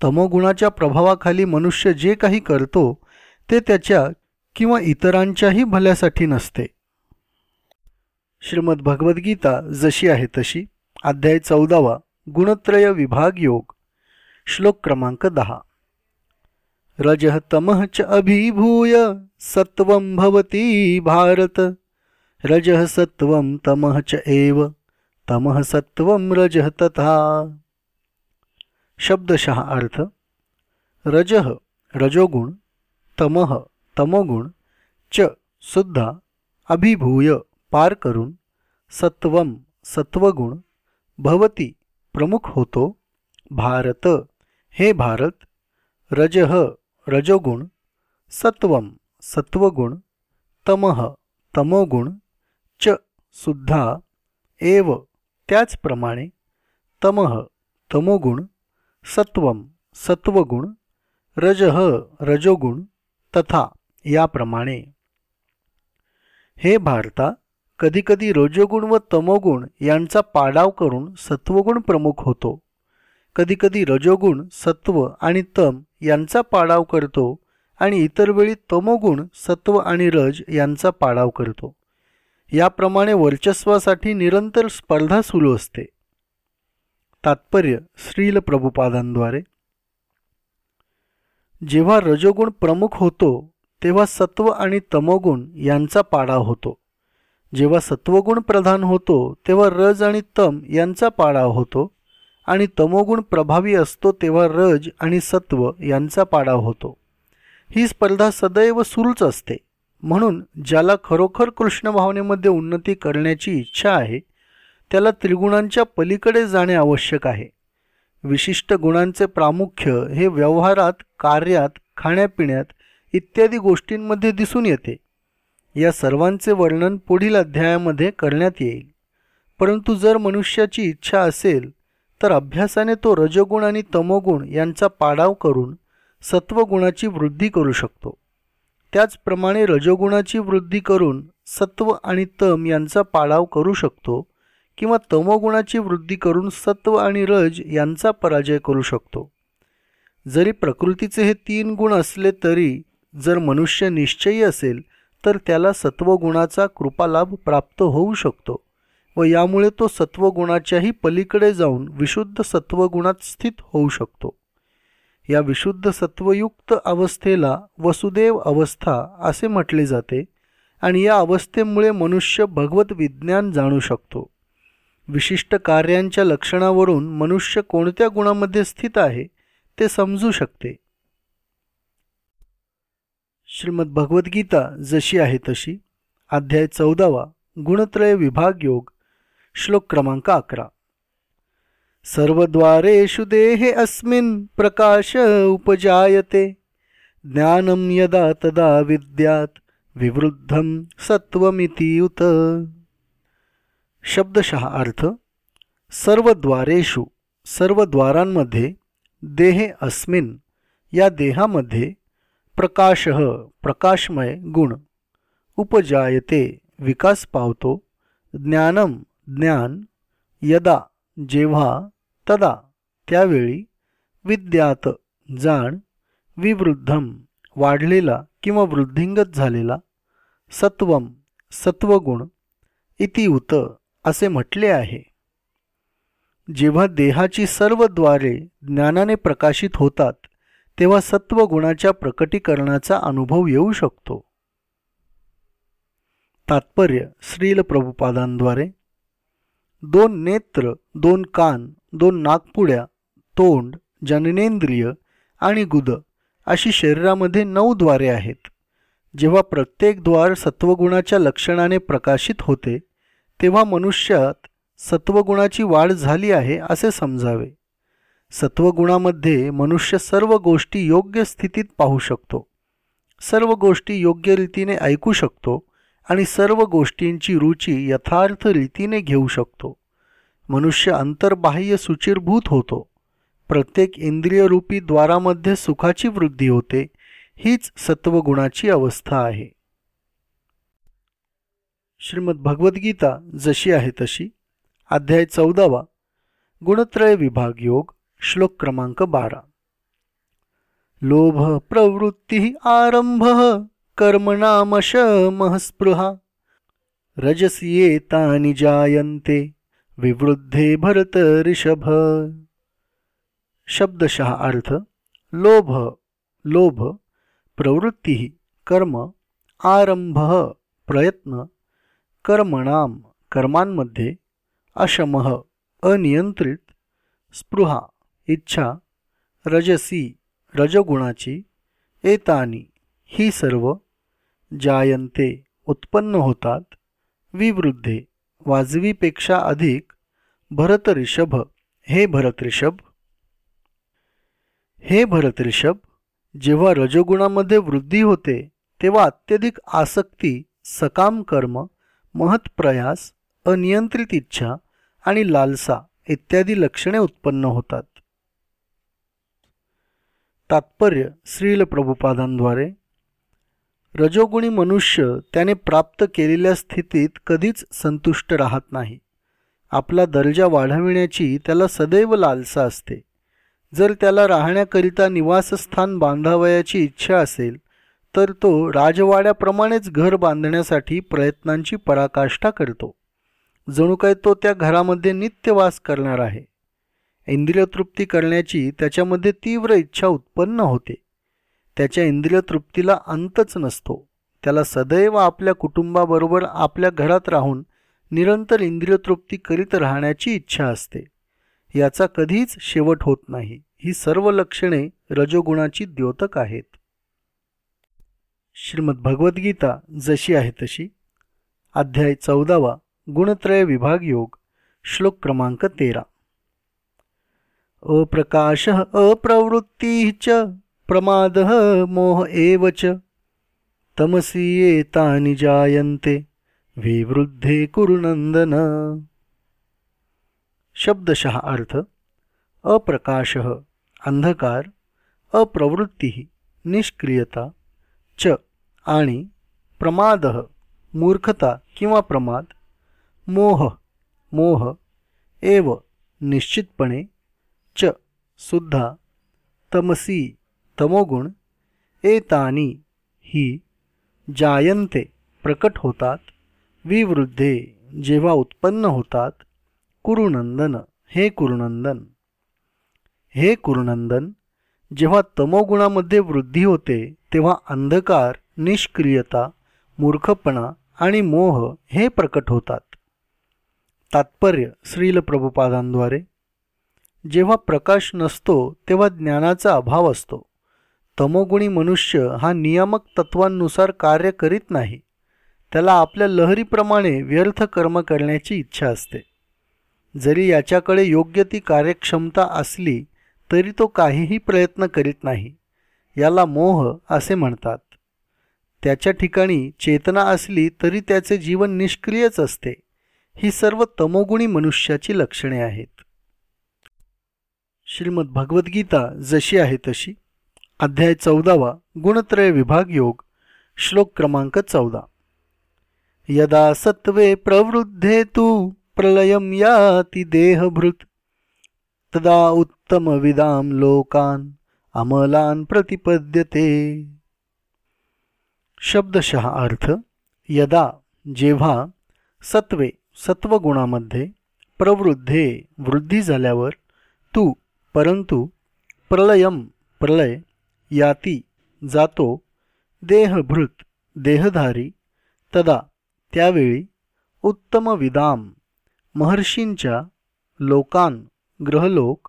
[SPEAKER 1] तमोगुणाच्या प्रभावाखाली मनुष्य जे काही करतो ते त्याच्या किंवा इतरांच्याही भल्यासाठी नसते. श्रीमद भगवद्गीता जशी आहे तशी. अध्याय चौदावा गुणत्रय विभाग योग. श्लोक क्रमांक दहा. रजः तमः च अभिभूय सत्वं भवती भारत. रजः सत्वं तमः च एव तमः सत्वं रजः तथा. शब्दशः अर्थ रजः रजोगुण तमः तमोगुण च सुद्धा अभिभूय पार करून सत्वम सत्वगुण भवती प्रमुख होतो भारत हे भारत रजः रजोगुण सत्वम सत्वगुण तमः तमोगुण च सुद्धा एव त्याचप्रमाणे तमः तमोगुण सत्वम सत्वगुण रजह रजोगुण तथा याप्रमाणे. हे भारता कधीकधी रजोगुण व तमोगुण यांचा पाडाव करून सत्वगुण प्रमुख होतो. कधीकधी रजोगुण सत्व आणि तम यांचा पाडाव करतो आणि इतर वेळी तमोगुण सत्व आणि रज यांचा पाडाव करतो. याप्रमाणे वर्चस्वासाठी निरंतर स्पर्धा सुरू असते. तात्पर्य श्रील प्रभुपादांद्वारे. जेव्हा रजोगुण प्रमुख होतो तेव्हा सत्व आणि तमोगुण यांचा पाडाव होतो. जेव्हा सत्वगुण प्रधान होतो तेव्हा रज आणि तम यांचा पाडाव होतो आणि तमोगुण प्रभावी असतो तेव्हा रज आणि सत्व यांचा पाडाव होतो. ही स्पर्धा सदैव सुरूच असते. म्हणून ज्याला खरोखर कृष्ण भावनेमध्ये उन्नती करण्याची इच्छा आहे त्याला त्रिगुणांच्या पलीकडे जाणे आवश्यक आहे. विशिष्ट गुणांचे प्रामुख्य हे व्यवहारात कार्यात खाण्यापिण्यात इत्यादी गोष्टींमध्ये दिसून येते. या सर्वांचे वर्णन पुढील अध्यायामध्ये करण्यात येईल. परंतु जर मनुष्याची इच्छा असेल तर अभ्यासाने तो रजगुण आणि तमोगुण यांचा पाडाव करून सत्वगुणाची वृद्धी करू शकतो. त्याचप्रमाणे रजोगुणाची वृद्धी करून सत्व आणि तम यांचा पाडाव करू शकतो. किंवा तमोगुणाची वृद्धी करून सत्व आणि रज यांचा पराजय करू शकतो. जरी प्रकृतीचे हे तीन गुण असले तरी जर मनुष्य निश्चयी असेल तर त्याला सत्वगुणाचा कृपालाभ प्राप्त होऊ शकतो व यामुळे तो सत्वगुणाच्याही पलीकडे जाऊन विशुद्ध सत्वगुणात स्थित होऊ शकतो. या विशुद्ध सत्वयुक्त अवस्थेला वसुदेव अवस्था असे म्हटले जाते आणि या अवस्थेमुळे मनुष्य भगवत विज्ञान जाणू शकतो. विशिष्ट कार्यांच्या लक्षणावरून मनुष्य कोणत्या गुणामध्ये स्थित आहे ते समजू शकते. श्रीमद भगवद्गीता जशी आहे तशी. अध्याय चौदावा. गुणत्रय विभाग योग. श्लोक क्रमांक अकरा. सर्वद्वारेषु देहे अस्मिन् प्रकाश उपजायते. ज्ञानम यदा तदा विद्यात विवृद्धम सत्वमिती उत शब्दशः अर्थ सर्व द्वारेषु सर्व द्वारांमध्ये देहे अस्मिन या देहामध्ये प्रकाश प्रकाशमय गुण उपजायते विकास पावतो ज्ञानम ज्ञान यदा जेव्हा तदा त्यावेळी विद्यात जाण विवृद्धम वाढलेला किंवा वृद्धिंगत झालेला सत्वम सत्वगुण इति उत असे म्हटले आहे. जेव्हा देहाची सर्वद्वारे ज्ञानाने प्रकाशित होतात तेव्हा सत्वगुणाच्या प्रकटीकरणाचा अनुभव येऊ शकतो. तात्पर्य श्रील प्रभुपादांद्वारे. दोन नेत्र दोन कान दोन नागपुड्या तोंड जननेंद्रिय आणि गुद अशी शरीरामध्ये नऊ द्वारे आहेत. जेव्हा प्रत्येक द्वार सत्वगुणाच्या लक्षणाने प्रकाशित होते तेव्हा मनुष्यात सत्वगुणाची वाढ झाली आहे असे समजावे. सत्वगुणामध्ये मनुष्य सर्व गोष्टी योग्य स्थितीत पाहू शकतो. सर्व गोष्टी योग्य रीतीने ऐकू शकतो आणि सर्व गोष्टींची रुची यथार्थ रीतीने घेऊ शकतो. मनुष्य अंतर्बाह्य सुचिरभूत होतो. प्रत्येक इंद्रियरूपी द्वारामध्ये सुखाची वृद्धी होते हीच सत्वगुणाची अवस्था आहे. श्रीमद भगवद्गीता जशी आहे तशी. अध्याय चौदावा. गुणत्रय विभाग योग श्लोक क्रमांक बारा. लोभ प्रवृत्ती आरंभ कर्मणामशमः स्पृहा रजसी जायन्ते विवृद्धे भरत ऋषभ. शब्दशः अर्थ लोभ लोभ प्रवृत्ती कर्म आरंभ प्रयत्न कर्मणाम कर्मांमध्ये अशमह अनियंत्रित स्पृहा इच्छा रजसी रजगुणाची एतानी ही सर्व जायंते उत्पन्न होतात विवृद्धे वाजवीपेक्षा अधिक भरत ऋषभ हे भरतऋषभ. हे भरतऋषभ जेव्हा रजगुणामध्ये वृद्धी होते तेव्हा अत्यधिक आसक्ती सकाम कर्म महत्प्रयास अनियंत्रित इच्छा आणि लालसा इत्यादी लक्षणे उत्पन्न होतात. तात्पर्य श्रील प्रभुपादांद्वारे रजोगुणी मनुष्य त्याने प्राप्त केलेल्या स्थितीत कधीच संतुष्ट राहत नाही. आपला दर्जा वाढविण्याची त्याला सदैव लालसा असते. जर त्याला राहण्याकरिता निवासस्थान बांधावयाची इच्छा असेल तर तो राजवाड्याप्रमाणेच घर बांधण्यासाठी प्रयत्नांची पराकाष्ठा करतो. जणू काय तो त्या घरामध्ये नित्यवास करणार आहे. इंद्रियतृप्ती करण्याची त्याच्यामध्ये तीव्र इच्छा उत्पन्न होते. त्याच्या इंद्रियतृप्तीला अंतच नसतो. त्याला सदैव आपल्या कुटुंबाबरोबर आपल्या घरात राहून निरंतर इंद्रियतृप्ती करीत राहण्याची इच्छा असते. याचा कधीच शेवट होत नाही. ही सर्व लक्षणे रजोगुणाची द्योतक आहेत. श्रीमद भगवद्गीता जशी आहे तशी. अध्याय चौदावा गुणत्रय विभाग योग श्लोक क्रमांक तेरा. अप्रकाश अप्रवृत्ती च प्रमाद मोह एव च. तमसी येतानि जायन्ते विवृद्धे कुरुनंदन शब्दशः अर्थ अप्रकाश अंधकार अप्रवृत्ती निष्क्रियता च आणि प्रमाद मूर्खता किंवा प्रमाद मोह मोह एव निश्चितपणे च सुद्धा तमसी तमोगुण एतानी ही जायंते प्रकट होतात विवृद्धे जेव्हा उत्पन्न होतात कुरुनंदन हे कुरुनंदन हे कुरुनंदन जेव्हा तमोगुणामध्ये वृद्धी होते तेव्हा अंधकार निष्क्रियता मूर्खपणा आणि मोह हे प्रकट होतात. तात्पर्य श्रील प्रभुपादांद्वारे. जेव्हा प्रकाश नसतो तेव्हा ज्ञानाचा अभाव असतो. तमोगुणी मनुष्य हा नियामक तत्वांनुसार कार्य करीत नाही. त्याला आपल्या लहरीप्रमाणे व्यर्थ कर्म करण्याची इच्छा असते. जरी याच्याकडे योग्य ती कार्यक्षमता असली तरी तो काहीही प्रयत्न करीत नाही. याला मोह असे म्हणतात. त्याच्या ठिकाणी चेतना असली तरी त्याचे जीवन निष्क्रियच असते. ही सर्व तमोगुणी मनुष्याची लक्षणे आहेत. श्रीमद भगवद्गीता जशी आहे तशी. अध्याय चौदावा गुणत्रय विभाग योग श्लोक क्रमांक चौदा. यदा सत्वे प्रवृद्धे तू प्रलयम याती देहभृत तदा उत्तमविदां लोकान अमलान प्रतिपद्यते. शब्दशः अर्थ यदा जेव्हा सत्वे सत्वगुणामध्ये प्रवृद्धे वृद्धी झाल्यावर तू परंतु प्रलयम प्रलय याती जातो देहभृत देहधारी तदा त्यावेळी उत्तम विदाम महर्षींच्या लोकान ग्रहलोक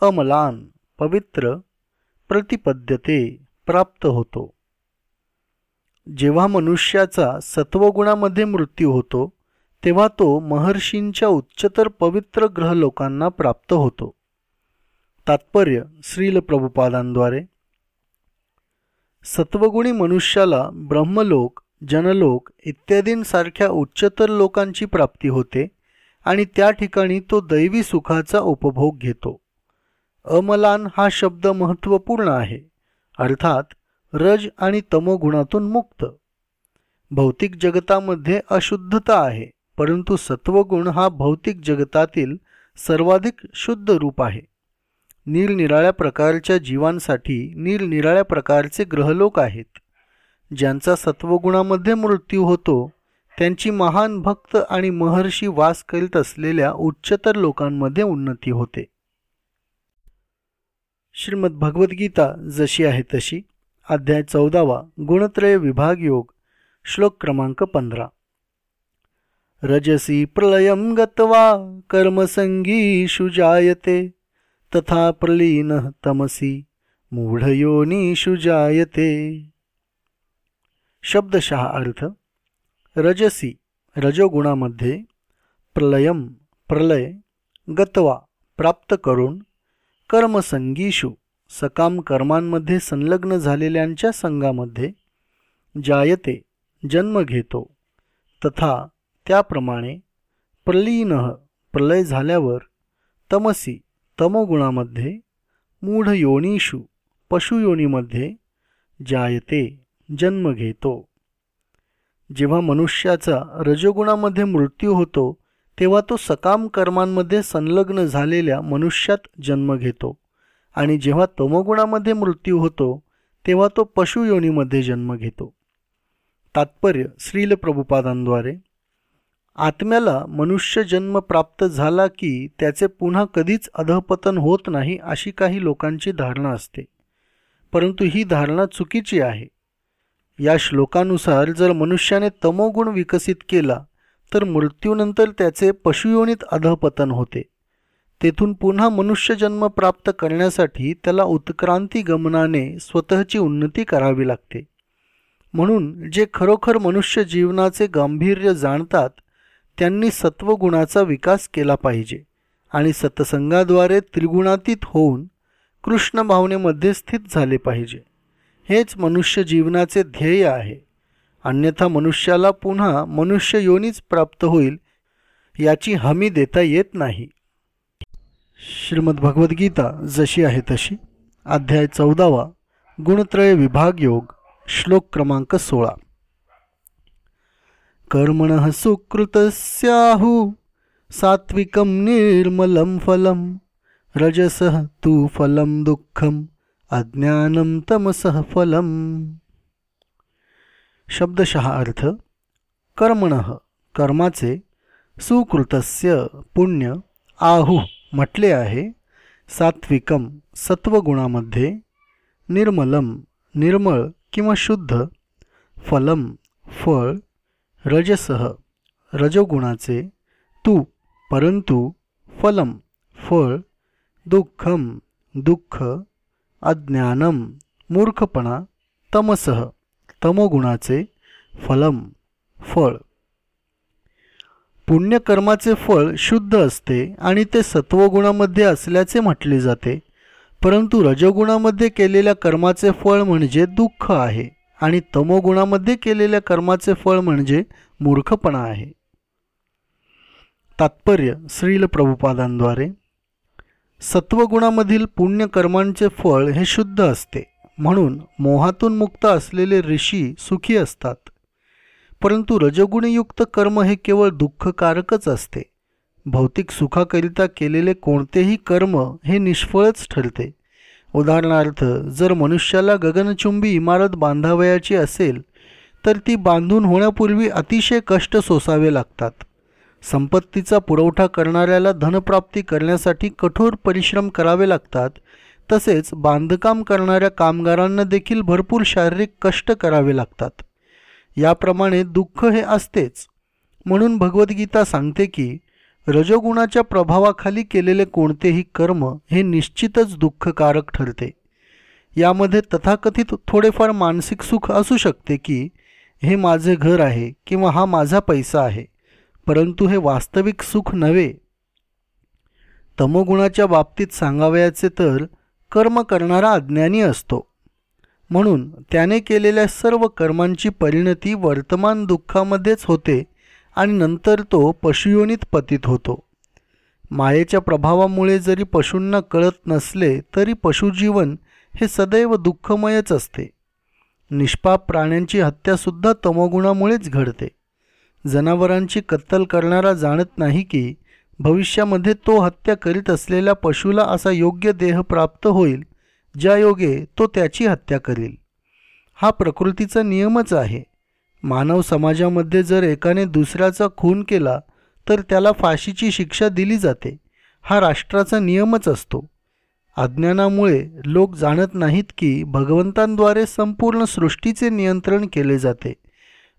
[SPEAKER 1] अमलान पवित्र प्रतिपद्यते प्राप्त होतो. जेव्हा मनुष्याचा सत्वगुणामध्ये मृत्यू होतो तेव्हा तो महर्षींच्या उच्चतर पवित्र ग्रहलोकांना प्राप्त होतो. तात्पर्य श्रील प्रभुपादांद्वारे. सत्वगुणी मनुष्याला ब्रह्मलोक जनलोक इत्यादींसारख्या उच्चतर लोकांची प्राप्ती होते आणि त्या ठिकाणी तो दैवी सुखाचा उपभोग घेतो. अमलान हा शब्द महत्त्वपूर्ण आहे अर्थात रज आणि तमोगुणातून मुक्त. भौतिक जगतामध्ये अशुद्धता आहे परंतु सत्वगुण हा भौतिक जगतातील सर्वाधिक शुद्ध रूप आहे. निरनिराळ्या प्रकारच्या जीवांसाठी निरनिराळ्या प्रकारचे ग्रहलोक आहेत. ज्यांचा सत्वगुणामध्ये मृत्यू होतो त्यांची महान भक्त आणि महर्षी वास करीत असलेल्या उच्चतर लोकांमध्ये उन्नती होते. श्रीमद भगवद्गीता जशी आहे तशी अध्याय चौदावा गुणत्रय विभाग योग श्लोक क्रमांक पंधरा. रजसी प्रलय गत्वा कर्मसंगीषु जायते तथा प्रलीन तमसी मूढयोनीषु जायते शब्दशः अर्थ रजसी रजोगुणामध्ये प्रलयम प्रलय गतवा प्राप्त करून कर्मसंगीषु सकाम कर्मांमध्ये संलग्न झालेल्यांच्या संघामध्ये जायते जन्म घेतो. तथा त्याप्रमाणे प्रलीन प्रलय झाल्यावर तमसी तमोगुणामध्ये मूढ योनीषु पशुयोनीमध्ये जायते जन्म घेतो. जेव्हा मनुष्याचा रजोगुणामध्ये मृत्यू होतो तेव्हा तो सकाम कर्मांमध्ये संलग्न झालेल्या मनुष्यात जन्म घेतो. आणि जेव्हा तमोगुणामध्ये मृत्यू होतो तेव्हा तो पशुयोनीमध्ये जन्म घेतो. तात्पर्य श्रील प्रभुपादांद्वारे. आत्म्याला मनुष्य जन्म प्राप्त झाला की त्याचे पुन्हा कधीच अधपतन होत नाही अशी काही लोकांची धारणा असते. परंतु ही धारणा चुकीची आहे. या श्लोकानुसार जर मनुष्याने तमोगुण विकसित केला तर मृत्यूनंतर त्याचे पशुयोनीत अधपतन होते. तेथून पुन्हा मनुष्य जन्म प्राप्त करण्यासाठी त्याला उत्क्रांती गमनाने स्वतःची उन्नती करावी लागते. म्हणून जे खरोखर मनुष्य जीवनाचे गांभीर्य जाणतात त्यांनी सत्वगुणाचा विकास केला पाहिजे आणि सत्संगाद्वारे त्रिगुणातीत होऊन कृष्ण भावनेमध्ये स्थित झाले पाहिजे. हेच मनुष्य जीवनाचे ध्येय आहे. अन्यथा मनुष्याला पुन्हा मनुष्य योनीच प्राप्त होईल याची हमी देता येत नाही. श्रीमद्भगवद्गीता जशी आहे तशी. अध्याय चौदावा. गुणत्रय विभाग योग. श्लोक क्रमांक सोळा. कर्मण सुकृतस्याहु सात्विकम निर्मलम फलम रजस तू फलम दुःखम. अज्ञानम तमसः फलम। शब्दशः अर्थ कर्मण कर्माचे सुकृतस्य पुण्य आहू म्हटले आहे सात्विकम सत्वगुणामध्ये निर्मलम निर्मळ किंवा शुद्ध फलम फळ रजसह रजोगुणाचे तू परंतु फलम फळ दुःखम दुःख अज्ञानम मूर्खपणा तमसह तमोगुणाचे फलम फळ. पुण्यकर्माचे फळ शुद्ध असते आणि ते सत्वगुणामध्ये असल्याचे म्हटले जाते. परंतु रजोगुणामध्ये केलेल्या कर्माचे फळ म्हणजे दुःख आहे आणि तमोगुणामध्ये केलेल्या कर्माचे फळ म्हणजे मूर्खपणा आहे. तात्पर्य श्रील प्रभुपादांद्वारे. सत्वगुणामधील पुण्यकर्मांचे फळ हे शुद्ध असते. म्हणून मोहातून मुक्त असलेले ऋषी सुखी असतात. परंतु रजगुणयुक्त कर्म हे केवळ दुःखकारकच असते. भौतिक सुखाकरिता केलेले कोणतेही कर्म हे निष्फळच ठरते. उदाहरणार्थ जर मनुष्याला गगनचुंबी इमारत बांधावयाची असेल तर ती बांधून होण्यापूर्वी अतिशय कष्ट सोसावे लागतात. संपत्तीचा पुरवठा करणाऱ्याला धनप्राप्ती करण्यासाठी कठोर परिश्रम करावे लागतात तसेच बांधकाम करणाऱ्या कामगारांना देखील भरपूर शारीरिक कष्ट करावे लागतात. याप्रमाणे दुःख हे असतेच. म्हणून भगवद्गीता सांगते की रजोगुणाच्या प्रभावाखाली केलेले कोणतेही कर्म हे निश्चितच दुःखकारक ठरते. यामध्ये तथाकथित थोडेफार मानसिक सुख असू शकते की हे माझे घर आहे किंवा हा माझा पैसा आहे. परंतु हे वास्तविक सुख नव्हे. तमोगुणाच्या बाबतीत सांगावयाचे तर कर्म करणारा अज्ञानी असतो. म्हणून त्याने केलेल्या सर्व कर्मांची परिणती वर्तमान दुःखामध्येच होते आणि नंतर तो पशुयोनीत पतित होतो. मायेच्या प्रभावामुळे जरी पशूंना कळत नसले तरी पशुजीवन हे सदैव दुःखमयच असते. निष्पाप प्राण्यांची हत्यासुद्धा तमोगुणामुळेच घडते. जनावरांची कत्तल करणारा जाणत नाही की भविष्यामध्ये तो हत्या करीत असलेल्या पशुला असा योग्य देह प्राप्त होईल ज्या योगे तो त्याची हत्या करील. हा प्रकृतीचा नियमच आहे. मानव समाजामध्ये जर एकाने दुसऱ्याचा खून केला तर त्याला फाशीची शिक्षा दिली जाते. हा राष्ट्राचा नियमच असतो. अज्ञानामुळे लोक जाणत नाहीत की भगवंतांद्वारे संपूर्ण सृष्टीचे नियंत्रण केले जाते.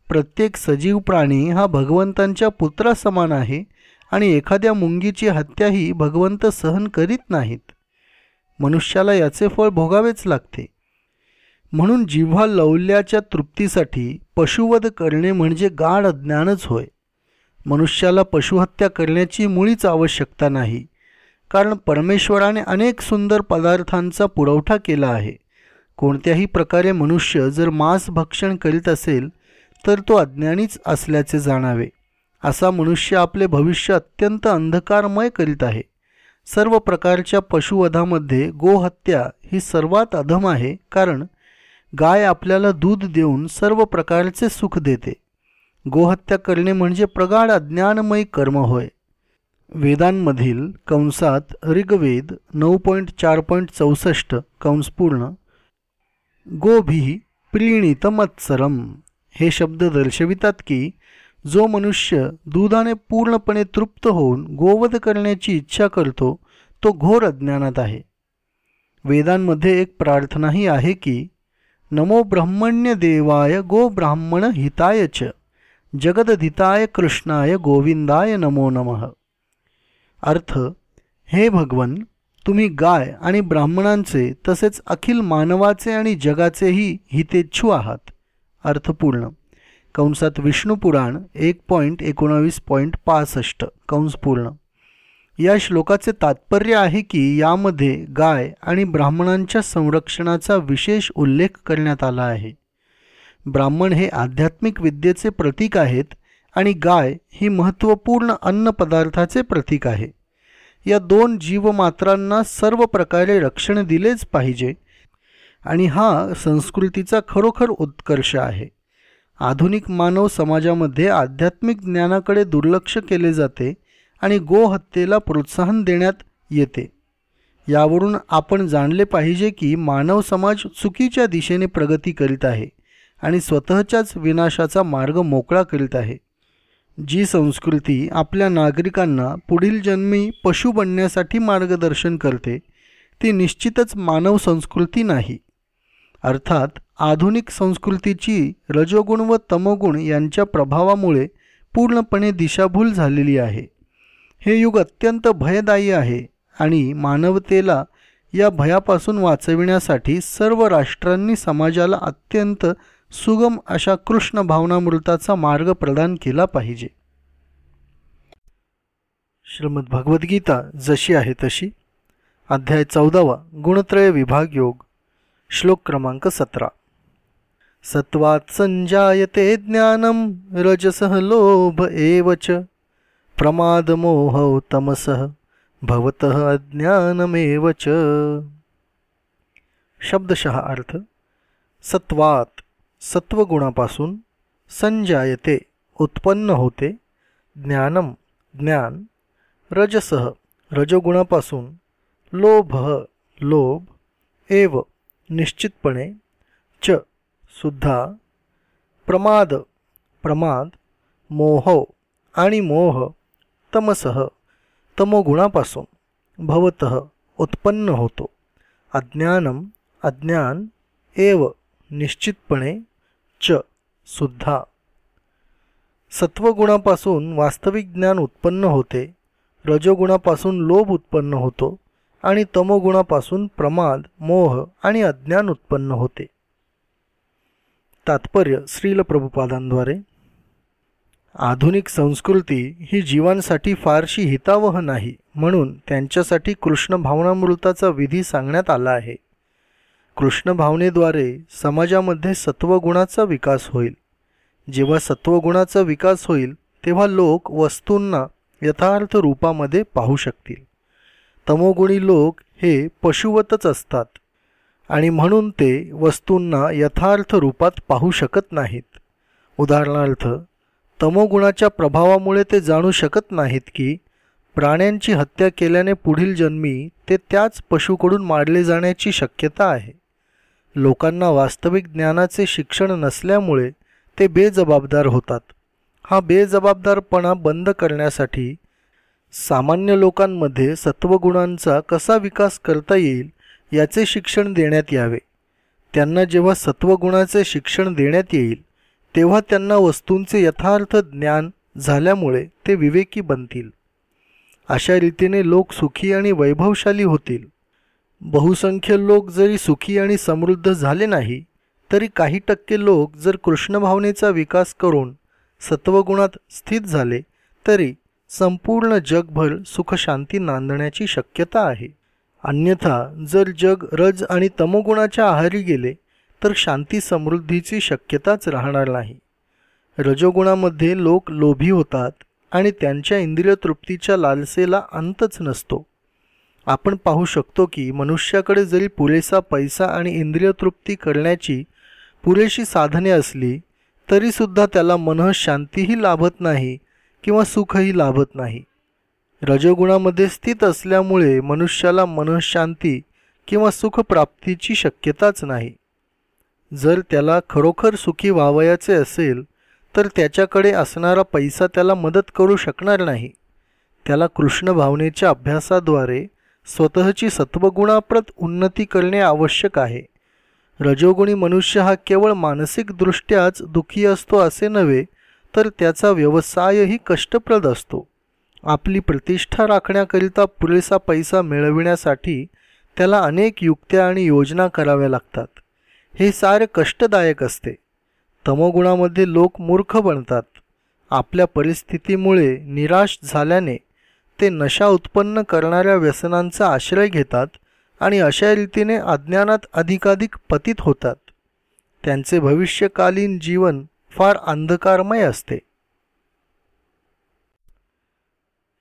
[SPEAKER 1] प्रत्येक सजीव प्राणी हा भगवंतांच्या पुत्रासमान आहे आणि एखाद्या मुंगीची हत्याही भगवंत सहन करीत नाहीत. मनुष्याला याचे फळ भोगावेच लागते. म्हणून जिव्हा लवल्याच्या तृप्तीसाठी पशुवध करणे म्हणजे गाढ अज्ञानच होय. मनुष्याला पशुहत्या करण्याची मुळीच आवश्यकता नाही. कारण परमेश्वराने अनेक सुंदर पदार्थांचा पुरवठा केला आहे. कोणत्याही प्रकारे मनुष्य जर मांस भक्षण करीत असेल तर तो अज्ञानीच असल्याचे जाणावे. असा मनुष्य आपले भविष्य अत्यंत अंधकारमय करीत आहे. सर्व प्रकारच्या पशुवधामध्ये गोहत्या ही सर्वात अधम आहे कारण गाय आपल्याला दूध देऊन सर्व प्रकारचे सुख देते. गोहत्या करणे म्हणजे प्रगाढ अज्ञानमयी कर्म होय. वेदांमधील कंसात ऋग्वेद नऊ पॉईंट चार पॉईंट चौसष्ट कंसपूर्ण गोभी प्रीणित मत्सरम. हे शब्द दर्शवितात की जो मनुष्य दुधाने पूर्णपणे तृप्त होऊन गोवध करण्याची इच्छा करतो तो घोर अज्ञानात आहे. वेदांमध्ये एक प्रार्थनाही आहे की नमो ब्रह्मण्य देवाय गो ब्राह्मण हिताय च जगदधिताय कृष्णाय गोविंदाय नमो नमः. अर्थ हे भगवन तुम्ही गाय आणि ब्राह्मणांचे तसेच अखिल मानवाचे आणि जगाचेही हितेच्छू आहात. अर्थपूर्ण. कंसात विष्णुपुराण एक पॉईंट एकोणावीस पॉईंट पासष्ट. कंसपूर्ण या श्लोकाचे तात्पर्य आहे की यामध्ये गाय आणि ब्राह्मणांच्या संरक्षणाचा विशेष उल्लेख करण्यात आला आहे. ब्राह्मण हे आध्यात्मिक विद्येचे प्रतीक आहेत आणि गाय ही महत्त्वपूर्ण अन्नपदार्थाचे प्रतीक आहे. या दोन जीवमात्रांना सर्व प्रकारे रक्षण दिलेच पाहिजे. आणि हा संस्कृतीचा खरोखर उत्कर्ष आहे. आधुनिक मानव समाजामध्ये आध्यात्मिक ज्ञानाकडे दुर्लक्ष केले जाते आणि गोहत्येला प्रोत्साहन देण्यात येते. यावरून आपण जाणले पाहिजे की मानव समाज चुकीच्या दिशेने प्रगती करीत आहे आणि स्वतःच्याच विनाशाचा मार्ग मोकळा करीत आहे. जी संस्कृती आपल्या नागरिकांना पुढील जन्मी पशु बनण्यासाठी मार्गदर्शन करते ती निश्चितच मानव संस्कृती नाही. अर्थात आधुनिक संस्कृतीची रजोगुण व तमोगुण यांच्या प्रभावामुळे पूर्णपणे दिशाभूल झालेली आहे. हे युग अत्यंत भयदायी आहे आणि मानवतेला या भयापासून वाचविण्यासाठी सर्व राष्ट्रांनी समाजाला अत्यंत सुगम अशा कृष्ण भावनामृताचा मार्ग प्रदान केला पाहिजे. श्रीमद भगवद्गीता जशी आहे तशी. अध्याय चौदावा गुणत्रय विभाग योग. श्लोक क्रमांक सतरा. सत्वात संजायते ज्ञानम रजसह लोभ एवच। प्रमादमोह तमसः भवतः अज्ञानमेव च। शब्दशः अर्थ सत्वात सत्वगुणापासून संजायते उत्पन्न होते ज्ञानम ज्ञान रजसह रजोगुणापासून लोभ लोभ एव। निश्चितपणे च सुद्धा प्रमाद प्रमाद मोह आणि मोह तमसह तमोगुणापासून भवत उत्पन्न होतो. अज्ञानम अज्ञान एव निश्चितपणे च सुद्धा. सत्वगुणापासून वास्तविक ज्ञान उत्पन्न होते रजोगुणापासून लोभ उत्पन्न होतो आणि तमोगुणापासून प्रमाद मोह आणि अज्ञान उत्पन्न होते. तात्पर्य श्रील प्रभुपादांद्वारे. आधुनिक संस्कृती ही जीवांसाठी फारशी हितावह नाही म्हणून त्यांच्यासाठी कृष्ण भावनामृताचा विधी सांगण्यात आला आहे. कृष्ण भावनेद्वारे समाजामध्ये सत्वगुणाचा विकास होईल. जेव्हा सत्वगुणाचा विकास होईल तेव्हा लोक वस्तूंना यथार्थ रूपामध्ये पाहू शकतील. तमोगुणी लोक हे पशुवतच असतात आणि म्हणून ते वस्तूंना यथार्थ रूपात पाहू शकत नाहीत. उदाहरणार्थ तमोगुणाच्या प्रभावामुळे ते जाणू शकत नाहीत की प्राण्यांची हत्या केल्याने पुढील जन्मी ते त्याच पशुकडून मारले जाण्याची शक्यता आहे. लोकांना वास्तविक ज्ञानाचे शिक्षण नसल्यामुळे ते बेजबाबदार होतात. हा बेजबाबदारपणा बंद करण्यासाठी सामान्य लोकांमध्ये सत्वगुणांचा कसा विकास करता येईल याचे शिक्षण देण्यात यावे. त्यांना जेव्हा सत्वगुणाचे शिक्षण देण्यात येईल तेव्हा त्यांना वस्तूंचे यथार्थ ज्ञान झाल्यामुळे ते विवेकी बनतील. अशा रीतीने लोक सुखी आणि वैभवशाली होतील. बहुसंख्य लोक जरी सुखी आणि समृद्ध झाले नाही तरी काही टक्के लोक जर कृष्णभावनेचा विकास करून सत्वगुणात स्थित झाले तरी संपूर्ण जगभर सुखशांती नांदण्याची शक्यता आहे. अन्यथा जर जग रज आणि तमोगुणाच्या आहारी गेले तर शांती समृद्धीची शक्यताच राहणार नाही. रजोगुणामध्ये लोक लोभी होतात आणि त्यांच्या इंद्रिय तृप्तीच्या लालसेला अंतच नसतो. आपण पाहू शकतो की मनुष्याकडे जरी पुरेसा पैसा आणि इंद्रिय तृप्ती करण्याची पुरेशी साधने असली तरीसुद्धा त्याला मनःशांतीही लाभत नाही किंवा सुखही लाभत नाही. रजोगुणामध्ये स्थित असल्यामुळे मनुष्याला मनःशांती किंवा सुखप्राप्तीची शक्यताच नाही. जर त्याला खरोखर सुखी व्हावयाचे असेल तर त्याच्याकडे असणारा पैसा त्याला मदत करू शकणार नाही. त्याला कृष्ण भावनेच्या अभ्यासाद्वारे स्वतःची सत्वगुणाप्रत उन्नती करणे आवश्यक आहे. रजोगुणी मनुष्य हा केवळ मानसिकदृष्ट्याच दुःखी असतो असे नव्हे तर त्याचा व्यवसायही कष्टप्रद असतो. आपली प्रतिष्ठा राखण्याकरिता पुरेसा पैसा मिळविण्यासाठी त्याला अनेक युक्त्या आणि योजना कराव्या लागतात. हे सारे कष्टदायक असते. तमोगुणामध्ये लोक मूर्ख बनतात. आपल्या परिस्थितीमुळे निराश झाल्याने ते नशा उत्पन्न करणाऱ्या व्यसनांचा आश्रय घेतात आणि अशा रीतीने अज्ञानात अधिकाधिक पतित होतात. त्यांचे भविष्यकालीन जीवन फार अंधकारमय असते.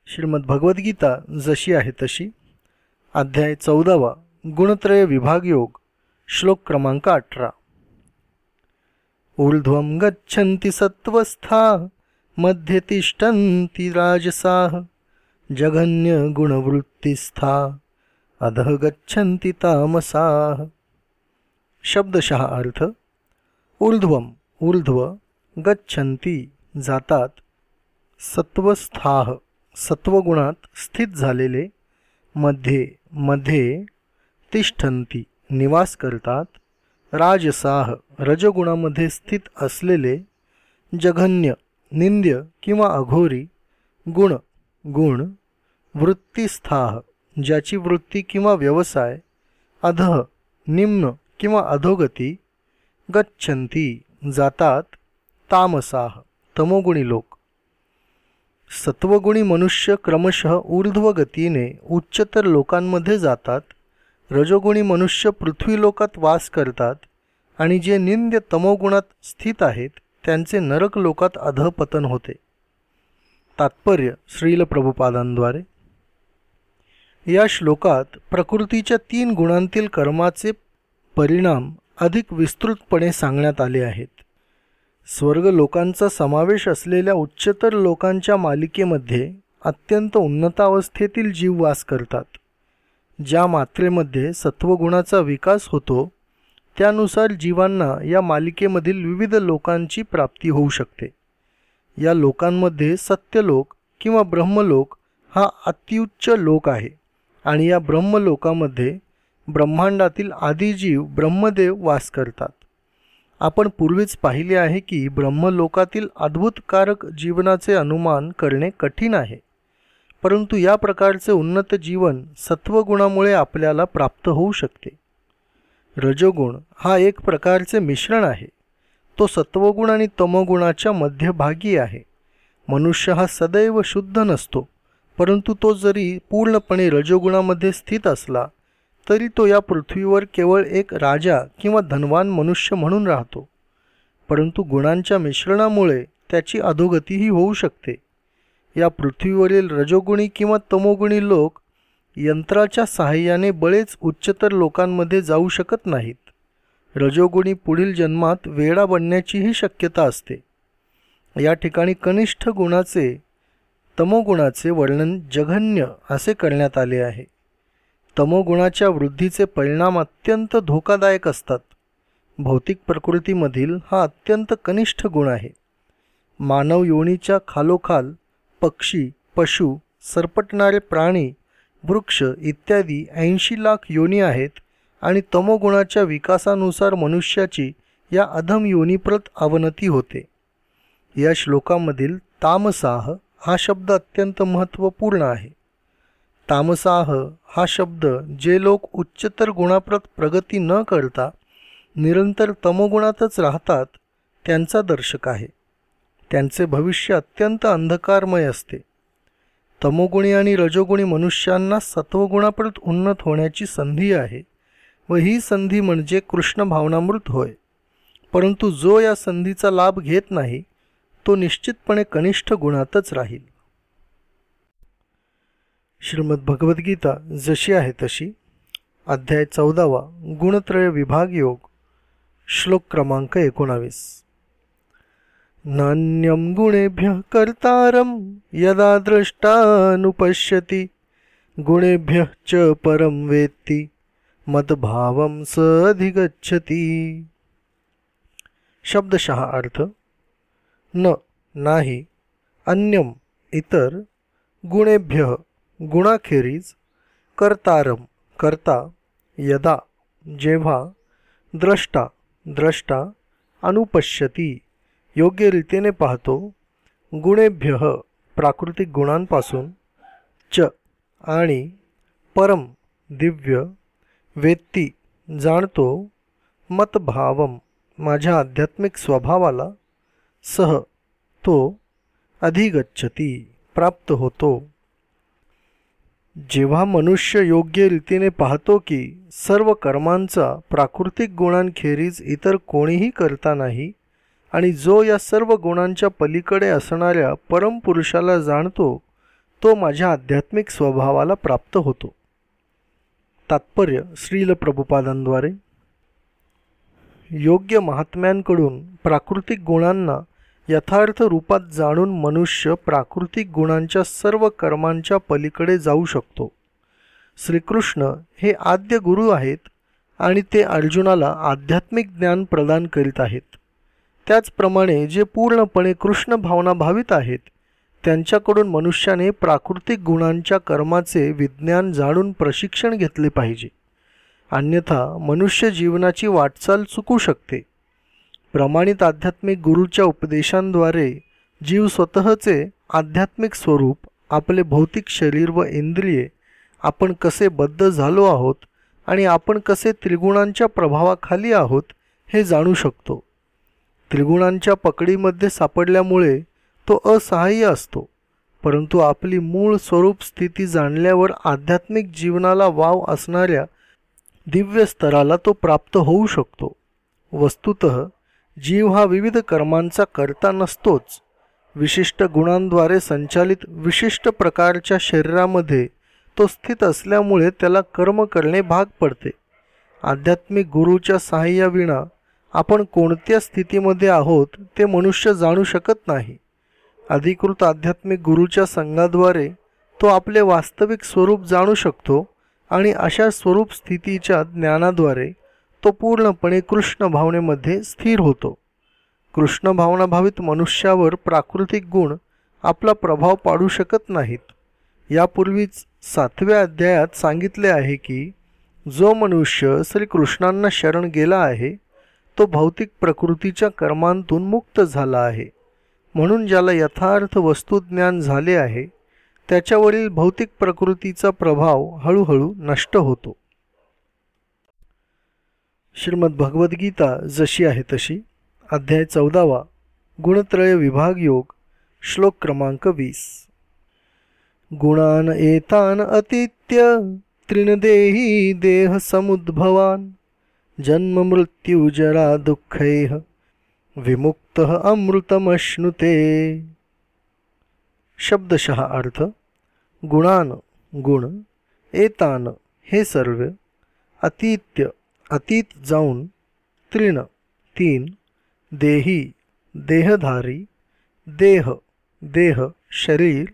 [SPEAKER 1] श्रीमद भगवद्गीता जशी आहे तशी. अध्याय चौदावा गुणत्रय विभाग योग श्लोक क्रमांक अठरा. ऊर्ध्वं गच्छन्ति सत्वस्था मध्ये तिष्ठन्ति राजसाः जघन्यगुणवृत्तिस्था अधः गच्छन्ति तामसाः. शब्दशः अर्थ ऊर्ध्वम ऊर्ध्व गच्छन्ती जातात. सत्वस्थाः सत्वगुणात स्थित झालेले मध्ये मध्ये तिष्ठंती निवास करतात. राजसाह रजगुणामध्ये स्थित असलेले जघन्य निंद्य किंवा अघोरी गुण गुण वृत्तीस्थाह ज्याची वृत्ती किंवा व्यवसाय अधः निम्न किंवा अधोगती गच्छन्ती जातात तामसाह तमोगुणी लोक. सत्वगुणी मनुष्य क्रमशः ऊर्ध्व गतीने उच्चतर लोकांमध्ये जातात रजोगुणी मनुष्य पृथ्वी लोकात वास करतात आणि जे निंद्य तमोगुणात स्थित आहेत त्यांचे नरक लोकात अधपतन होते. तात्पर्य श्रील प्रभुपादांद्वारे. या श्लोकात प्रकृतीच्या तीन गुणांतील कर्माचे परिणाम अधिक विस्तृतपणे सांगण्यात आले आहेत. स्वर्ग लोकांचा समावेश असलेल्या उच्चतर लोकांच्या मालिकेमध्ये अत्यंत उन्नतावस्थेतील जीव वास करतात. ज्या मात्रेमध्ये सत्वगुणाचा विकास होतो त्यानुसार जीवांना या मालिकेमधील विविध लोकांची प्राप्ती होऊ शकते. या लोकांमध्ये सत्यलोक किंवा ब्रह्मलोक हा अत्युच्च लोक आहे आणि या ब्रह्मलोकामध्ये ब्रह्मांडातील आदिजीव ब्रह्मदेव वास करतात. आपण पूर्वीच पाहिले आहे की ब्रह्मलोकातील अद्भुतकारक जीवनाचे अनुमान करणे कठीण आहे. परंतु या प्रकारचे उन्नत जीवन सत्वगुणामुळे आपल्याला प्राप्त होऊ शकते. रजोगुण हा एक प्रकारचे मिश्रण आहे. तो सत्वगुण आणि तमोगुणाच्या मध्यभागी आहे. मनुष्य हा सदैव शुद्ध नसतो परंतु तो जरी पूर्णपणे रजोगुणामध्ये स्थित असला तरी तो या पृथ्वीवर केवळ एक राजा किंवा धनवान मनुष्य म्हणून राहतो. परंतु गुणांच्या मिश्रणामुळे त्याची अधोगतीही होऊ शकते. या पृथ्वीवरील रजोगुणी किंवा तमोगुणी लोक यंत्राच्या सहाय्याने बळेच उच्चतर लोकांमध्ये जाऊ शकत नाहीत. रजोगुणी पुढील जन्मात वेडा बनण्याचीही शक्यता असते. या ठिकाणी कनिष्ठ गुणाचे तमोगुणाचे वर्णन जघन्य असे करण्यात आले आहे. तमोगुणाच्या वृद्धीचे परिणाम अत्यंत धोकादायक असतात. भौतिक प्रकृतीमधील हा अत्यंत कनिष्ठ गुण आहे. मानव योनीच्या खालोखाल पक्षी पशु सरपटणारे प्राणी वृक्ष इत्यादी ऐंशी लाख योनी आहेत आणि तमोगुणाच्या विकासानुसार मनुष्याची या अधम योनीप्रत अवनती होते. या श्लोकामधील तामसाह हा शब्द अत्यंत महत्त्वपूर्ण आहे. तामसाह हा शब्द जे लोक उच्चतर गुणाप्रत प्रगती न करता निरंतर तमोगुणातच राहतात त्यांचा दर्शक आहे. त्यांचे भविष्य अत्यंत अंधकारमय असते. तमोगुणी आणि रजोगुणी मनुष्यांना सत्वगुणाप्रत उन्नत होण्याची संधी आहे व ही संधी म्हणजे कृष्ण भावनामृत होय. परंतु जो या संधीचा लाभ घेत नाही तो निश्चितपणे कनिष्ठ गुणातच राहील. श्रीमद भगवद्गीता जशी आहे तशी. अध्याय चौदावा गुणत्रय विभाग योग श्लोक क्रमांक एकोणावीस. नान्यम गुणेभ्य कर्तारम यदा द्रष्टानुपश्यती. गुणेभ्य च परम वेत्ती मदभावम स अधिगच्छती. शब्दशः अर्थ न नाही अन्यम इतर गुणेभ्य गुणाखेरीज कर्तारम करता यदा जेव्हा द्रष्टा द्रष्टा अनुपश्यती योग्य रीतीने पाहतो गुणेभ्य प्राकृतिक गुणांपासून च आणि परम दिव्य वेत्ती जाणतो मतभावम माझ्या आध्यात्मिक स्वभावाला सह तो अधिगच्छती प्राप्त होतो. जेव्हा मनुष्य योग्य रीतीने पाहतो की सर्व कर्मांचा प्राकृतिक गुणांखेरीज इतर कोणीही करता नाही आणि जो या सर्व गुणांच्या पलीकडे असणाऱ्या परमपुरुषाला जाणतो तो माझ्या आध्यात्मिक स्वभावाला प्राप्त होतो. तात्पर्य श्रील प्रभुपादांद्वारे. योग्य महात्म्यांकडून प्राकृतिक गुणांना यथार्थ रूपात जाणून मनुष्य प्राकृतिक गुणांच्या सर्व कर्मांच्या पलीकडे जाऊ शकतो. श्रीकृष्ण हे आद्य गुरु आहेत आणि ते अर्जुनाला आध्यात्मिक ज्ञान प्रदान करीत आहेत. त्याचप्रमाणे जे पूर्णपणे कृष्ण भावना भावित आहेत त्यांच्याकडून मनुष्याने प्राकृतिक गुणांच्या कर्माचे विज्ञान जाणून प्रशिक्षण घेतले पाहिजे. अन्यथा मनुष्य जीवनाची वाटचाल चुकू शकते. प्रमाणित आध्यात्मिक गुरूच्या उपदेशांद्वारे जीव स्वतःचे आध्यात्मिक स्वरूप आपले भौतिक शरीर व इंद्रिये आपण कसे बद्ध झालो आहोत आणि आपण कसे त्रिगुणांच्या प्रभावाखाली आहोत हे जाणू शकतो. त्रिगुणांच्या पकडीमध्ये सापडल्यामुळे तो असहाय्य असतो परंतु आपली मूळ स्वरूप स्थिती जाणल्यावर आध्यात्मिक जीवनाला वाव असणाऱ्या दिव्य स्तराला तो प्राप्त होऊ शकतो. वस्तुत जीव हा विविध कर्मांचा करता नसतोच. विशिष्ट गुणांद्वारे संचालित विशिष्ट प्रकारच्या शरीरामध्ये तो स्थित असल्यामुळे त्याला कर्म करणे भाग पडते. आध्यात्मिक गुरुच्या सहाय्याविना आपण कोणत्या स्थितीमध्ये आहोत ते मनुष्य जाणू शकत नाही. अधिकृत आध्यात्मिक गुरुच्या संघाद्वारे तो आपले वास्तविक स्वरूप जाणू शकतो आणि अशा स्वरूप स्थितीच्या ज्ञानाद्वारे तो पूर्णपणे कृष्ण भावनेमध्ये स्थिर होतो. कृष्ण भावनाभावित मनुष्यावर प्राकृतिक गुण आपला प्रभाव पाडू शकत नाहीत. यापूर्वीच सातव्या अध्यायात सांगितले आहे की जो मनुष्य श्रीकृष्णांना शरण गेला आहे तो भौतिक प्रकृतीच्या कर्मांतून मुक्त झाला आहे. म्हणून ज्याला यथार्थ वस्तुज्ञान झाले आहे त्याच्यावरील भौतिक प्रकृतीचा प्रभाव हळूहळू नष्ट होतो. श्रीमद भगवद्गीता जशी आहे तशी अध्याय चौदावा गुणत्रय विभाग योग श्लोक क्रमांक वीस. गुणान एतान अतित्य तृणदेही देह समुद्भवान जन्म मृत्यू जरा दुःखैः विमुक्त अमृतमश्नुते. शब्दशः अर्थ गुणान गुण एतान हे सर्व अतित्य अतीत जाऊन तृण तीन देही देहधारी देह देह शरीर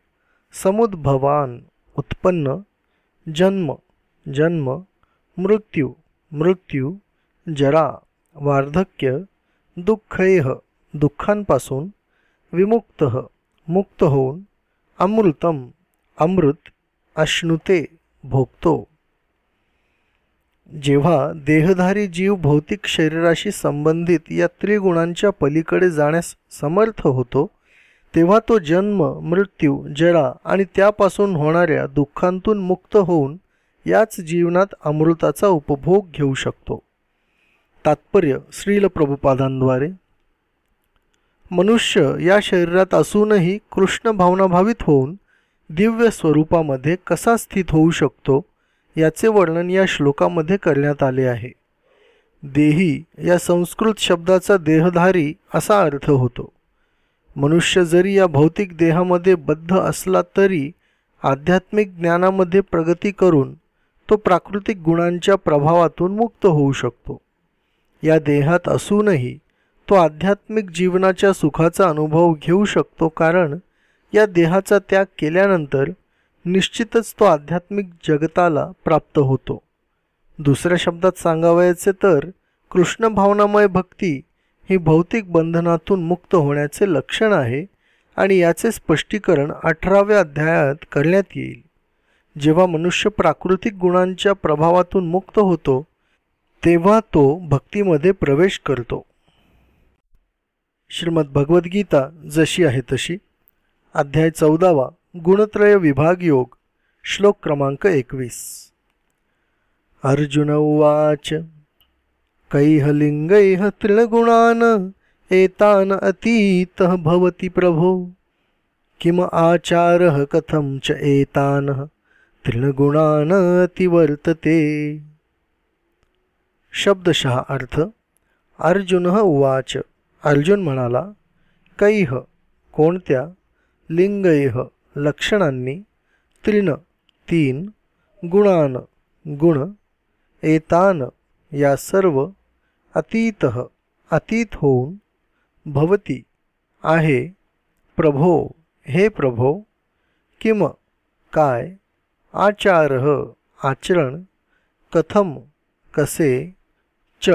[SPEAKER 1] समुद्भवान उत्पन्न जन्म जन्म मृत्यू मृत्यू जरा वार्धक्य दुःखैह दुःखांपासून विमुक्त मुक्त होऊन अमृतम अमृत अश्नुते भोगतो जेव्हा देहधारी जीव भौतिक शरीराशी संबंधित या त्रिगुणांच्या पलीकडे जाण्यास समर्थ होतो तेव्हा तो जन्म मृत्यू जरा आणि त्यापासून होणाऱ्या दुःखांतून मुक्त होऊन याच जीवनात अमृताचा उपभोग घेऊ शकतो. तात्पर्य श्रील प्रभुपादांद्वारे. मनुष्य या शरीरात असूनही कृष्ण भावनाभावित होऊन दिव्य स्वरूपामध्ये कसा स्थित होऊ शकतो? याचे वर्णन या श्लोकामध्ये करण्यात आले आहे. देही या संस्कृत शब्दाचा देहधारी असा अर्थ होतो. मनुष्य जरी या भौतिक देहामध्ये बद्ध असला तरी आध्यात्मिक ज्ञानामध्ये प्रगती करून तो प्राकृतिक गुणांच्या प्रभावातून मुक्त होऊ शकतो. या देहात असूनही तो आध्यात्मिक जीवनाच्या सुखाचा अनुभव घेऊ शकतो कारण या देहाचा त्याग केल्यानंतर निश्चितच तो आध्यात्मिक जगताला प्राप्त होतो. दुसऱ्या शब्दात सांगावयाचे तर कृष्ण भावनामय भक्ती ही भौतिक बंधनातून मुक्त होण्याचे लक्षण आहे आणि याचे स्पष्टीकरण अठराव्या अध्यायात करण्यात येईल. जेव्हा मनुष्य प्राकृतिक गुणांच्या प्रभावातून मुक्त होतो तेव्हा तो भक्तीमध्ये प्रवेश करतो. श्रीमद भगवद्गीता जशी आहे तशी. अध्याय चौदावा. गुणत्रय विभाग योग श्लोक क्रमांक एकवीस. अर्जुन उवाच कैहलिङ्गैः तृणगुणान् एतान् अतीतः भवति प्रभो। किम आचारः कथं च एतान तृणगुणान् अतिवर्तते। शब्दशः अर्थ अर्जुन उवाच अर्जुन म्हणाला कैह कोणत्या? लिंगैह लक्षणांनी त्रिन तीन गुणान गुण एतान या सर्व अतीत अतीत होऊन भवती आहे. प्रभो हे प्रभो किम काय आचार आचरण कथम कसे च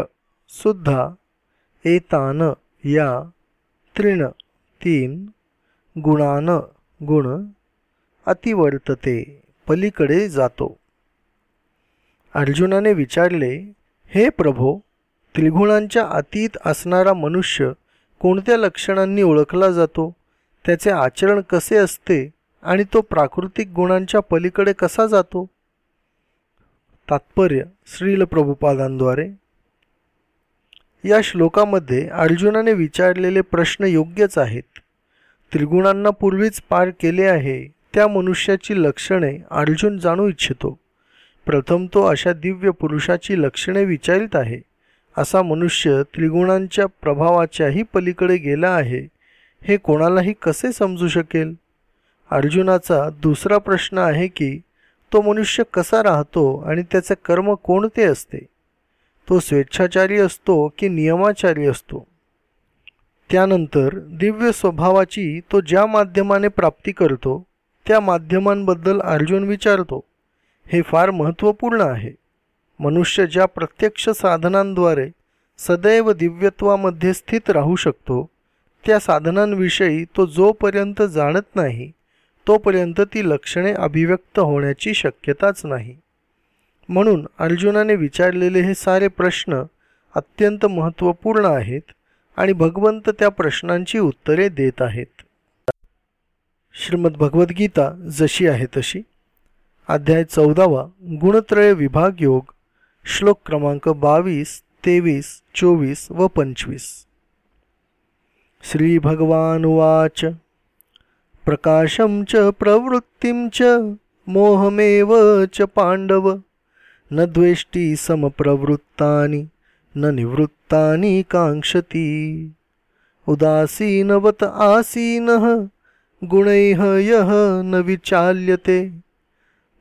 [SPEAKER 1] सुद्धा एतान या तृण तीन गुणान गुण अतिवर्तते पलीकडे जातो. अर्जुनाने विचारले हे प्रभो त्रिगुणांच्या अतीत असणारा मनुष्य कोणत्या लक्षणांनी ओळखला जातो? त्याचे आचरण कसे असते आणि तो प्राकृतिक गुणांच्या पलीकडे कसा जातो? तात्पर्य श्रील प्रभुपादांद्वारे. या श्लोकामध्ये अर्जुनाने विचारलेले प्रश्न योग्यच आहेत. त्रिगुणांना पूर्वीच पार केले आहे त्या मनुष्याची लक्षणे अर्जुन जाणू इच्छितो. प्रथम तो अशा दिव्य पुरुषाची लक्षणे विचारित आहे. असा मनुष्य त्रिगुणांच्या प्रभावाच्याही पलीकडे गेला आहे हे कोणालाही कसे समजू शकेल? अर्जुनाचा दुसरा प्रश्न आहे की तो मनुष्य कसा राहतो आणि त्याचे कर्म कोणते असते? तो स्वेच्छाचारी असतो की नियमाचारी असतो? त्यानंतर दिव्य स्वभावाची तो ज्या माध्यमाने प्राप्ती करतो त्या माध्यमांबद्दल अर्जुन विचारतो हे फार महत्त्वपूर्ण आहे. मनुष्य ज्या प्रत्यक्ष साधनांद्वारे सदैव दिव्यत्वामध्ये स्थित राहू शकतो त्या साधनांविषयी तो जोपर्यंत जाणत नाही तोपर्यंत ती लक्षणे अभिव्यक्त होण्याची शक्यताच नाही. म्हणून अर्जुनाने विचारलेले हे सारे प्रश्न अत्यंत महत्त्वपूर्ण आहेत आणि भगवंत त्या प्रश्नांची उत्तरे देत आहेत. श्रीमद्भगवद्गीता जशी आहे तशी. अध्याय चौदावा गुणत्रय विभाग योग श्लोक क्रमांक बावीस तेवीस चोवीस व पंचवीस. श्री भगवानवाच प्रकाशं च प्रवृत्तीम च मोहमेव च पांडव न द्वेष्टी समप्रवृत्तानि। न निवृत्तानि काङ्क्षति। उदासीनवत आसीनः गुणैः यः न विचाल्यते।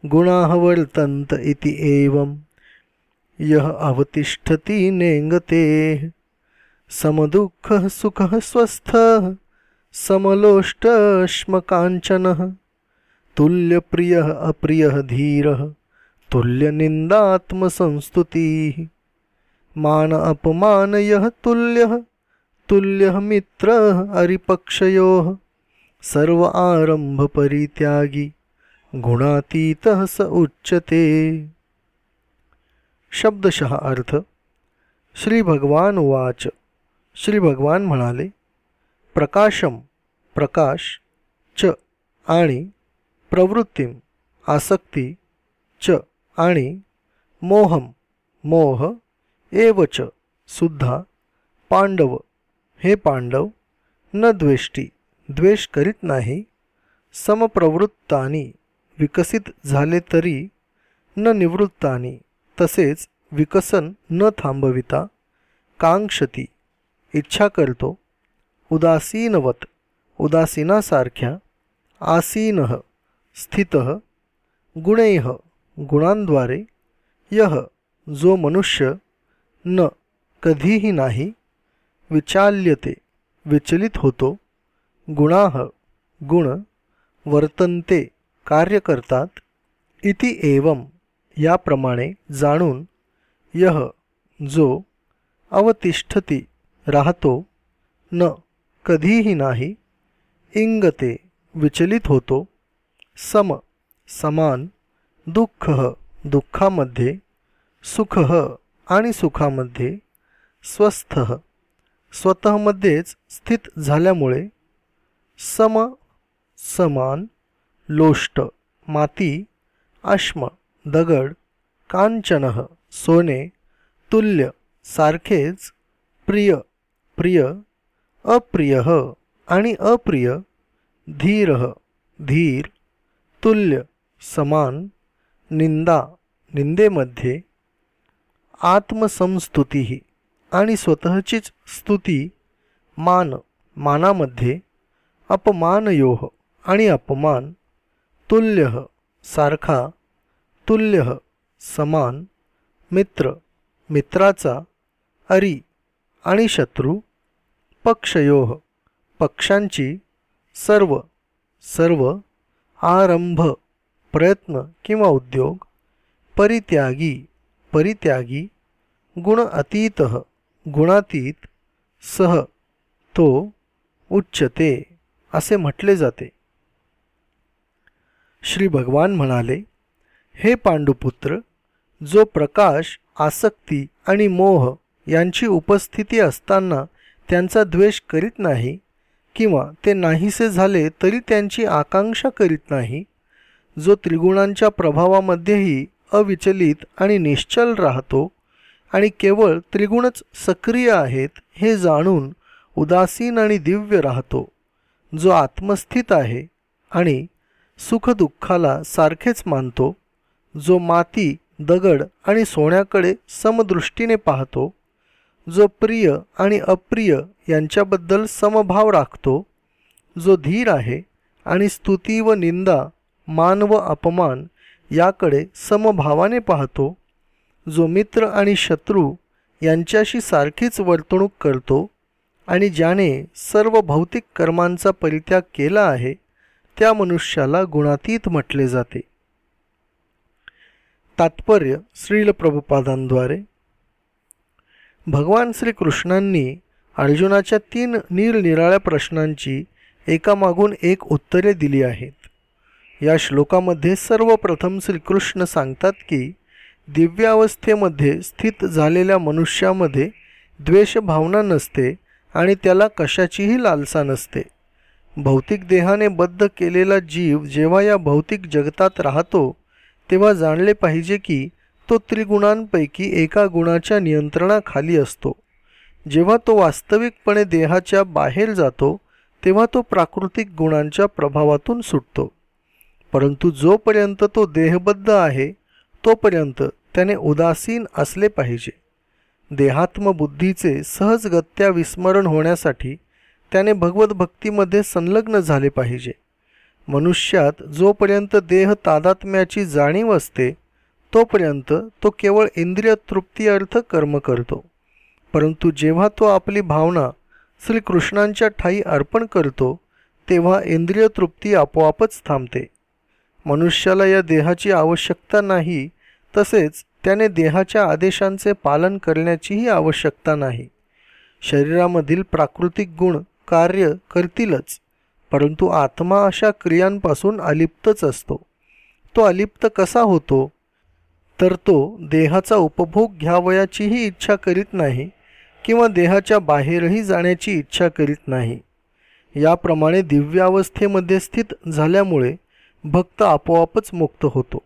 [SPEAKER 1] गुणाः वर्तन्त इति एवं यः अवतिष्ठति नेङ्गते। समदुःखः सुखः स्वस्थः समलोष्टश्मकाञ्चनः। तुल्यप्रियः अप्रियः धीरः तुल्यनिन्दात्मसंस्तुतिः। मान अपमानयः तुल्यः तुल्यः मित्रः अरिपक्षयोः। सर्व आरम्भपरित्यागी गुणातीतः स उच्यते। शब्दशः अर्थ श्री भगवान वाच श्री भगवान म्हणाले प्रकाशम प्रकाश च आणि प्रवृत्तीम आसक्ती च आणि मोहम मोह एवच सुद्धा पांडव. हे पांडव न द्वेष्टी द्वेष करीत नाही समप्रवृत्तानी विकसित झाले तरी न निवृत्तानी तसेच विकसन न थांबविता कांक्षती इच्छा करतो. उदासीनवत उदासीनासारख्या आसीन स्थित गुणैह गुणांद्वारे यह जो मनुष्य न कधीही नाही विचाल्यते विचलित होतो गुणाह गुण वर्तनते कार्य करतात इति एवम याप्रमाणे जाणून यह जो अवतिष्ठती राहतो न कधीही नाही इंगते विचलित होतो सम समान दुःख दुःखामध्ये सुख आणि सुखामध्ये स्वस्थ. स्वतःमध्येच स्थित झाल्यामुळे सम समान लोष्ट माती आश्म दगड कांचन सोने तुल्य सारखेच प्रिय प्रिय अप्रिय आणि अप्रिय धीर धीर तुल्य समान निंदा निंदेमध्ये आत्मसंस्तुती आणि स्वतःचीच स्तुती मान मानामध्ये अपमानयोह आणि अपमान तुल्य सारखा तुल्य समान मित्र मित्राचा अरी आणि शत्रू पक्षयोह पक्षांची सर्व सर्व आरंभ प्रयत्न किंवा उद्योग परित्यागी परित्यागी गुण अतीत गुणातीत सह तो उच्चते असे म्हटले जाते. श्री भगवान म्हणाले हे पांडुपुत्र जो प्रकाश आसक्ती आणि मोह यांची उपस्थिती असताना त्यांचा द्वेष करीत नाही किंवा ते नाहीसे झाले तरी त्यांची आकांक्षा करीत नाही जो त्रिगुणांच्या प्रभावामध्येही अविचलित आणि निश्चल राहतो आणि केवळ त्रिगुणच सक्रिय आहेत हे जाणून उदासीन आणि दिव्य राहतो. जो आत्मस्थित आहे आणि सुखदुःखाला सारखेच मानतो जो माती दगड आणि सोन्याकडे समदृष्टीने पाहतो जो प्रिय आणि अप्रिय यांच्याबद्दल समभाव राखतो जो धीर आहे आणि स्तुती व निंदा मान व अपमान याकडे समभावाने पाहतो. जो मित्र आणि शत्रू यांच्याशी सारखीच वर्तणूक करतो आणि ज्याने सर्व भौतिक कर्मांचा परित्याग केला आहे त्या मनुष्याला गुणातीत म्हटले जाते. तात्पर्य श्रील प्रभुपादांद्वारे. भगवान श्रीकृष्णांनी अर्जुनाच्या तीन निरनिराळ्या प्रश्नांची एकामागून एक उत्तरे दिली आहेत. या श्लोकामध्ये सर्वप्रथम श्रीकृष्ण सांगतात की दिव्यावस्थेमध्ये स्थित झालेल्या मनुष्यामध्ये द्वेषभावना नसते आणि त्याला कशाचीही लालसा नसते. भौतिक देहाने बद्ध केलेला जीव जेव्हा या भौतिक जगतात राहतो तेव्हा जाणले पाहिजे की तो त्रिगुणांपैकी एका गुणाच्या नियंत्रणाखाली असतो. जेव्हा तो वास्तविकपणे देहाच्या बाहेर जातो तेव्हा तो प्राकृतिक गुणांच्या प्रभावातून सुटतो. परंतु जोपर्यंत तो देहबद्ध आहे तोपर्यंत त्याने उदासीन असले पाहिजे. देहात्मबुद्धीचे सहजगत्या विस्मरण होण्यासाठी त्याने भगवत भक्तीमध्ये संलग्न झाले पाहिजे. मनुष्यात जोपर्यंत देह तादात्म्याची जाणीव असते तोपर्यंत तो केवळ इंद्रिय तृप्तीअर्थ कर्म करतो. परंतु जेव्हा तो आपली भावना श्रीकृष्णांच्या ठाई अर्पण करतो तेव्हा इंद्रिय तृप्ती आपोआपच थांबते. मनुष्याला या देहाची आवश्यकता नाही तसेच त्याने देहाच्या आदेशांचे पालन करण्याचीही आवश्यकता नाही. शरीरामधील प्राकृतिक गुण कार्य करतीलच परंतु आत्मा अशा क्रियांपासून अलिप्तच असतो. तो अलिप्त कसा होतो? तर तो देहाचा उपभोग घ्यावयाचीही इच्छा करीत नाही किंवा देहाच्या बाहेरही जाण्याची इच्छा करीत नाही. याप्रमाणे दिव्यावस्थेमध्ये स्थित झाल्यामुळे भक्त आपोआपच मुक्त होतो.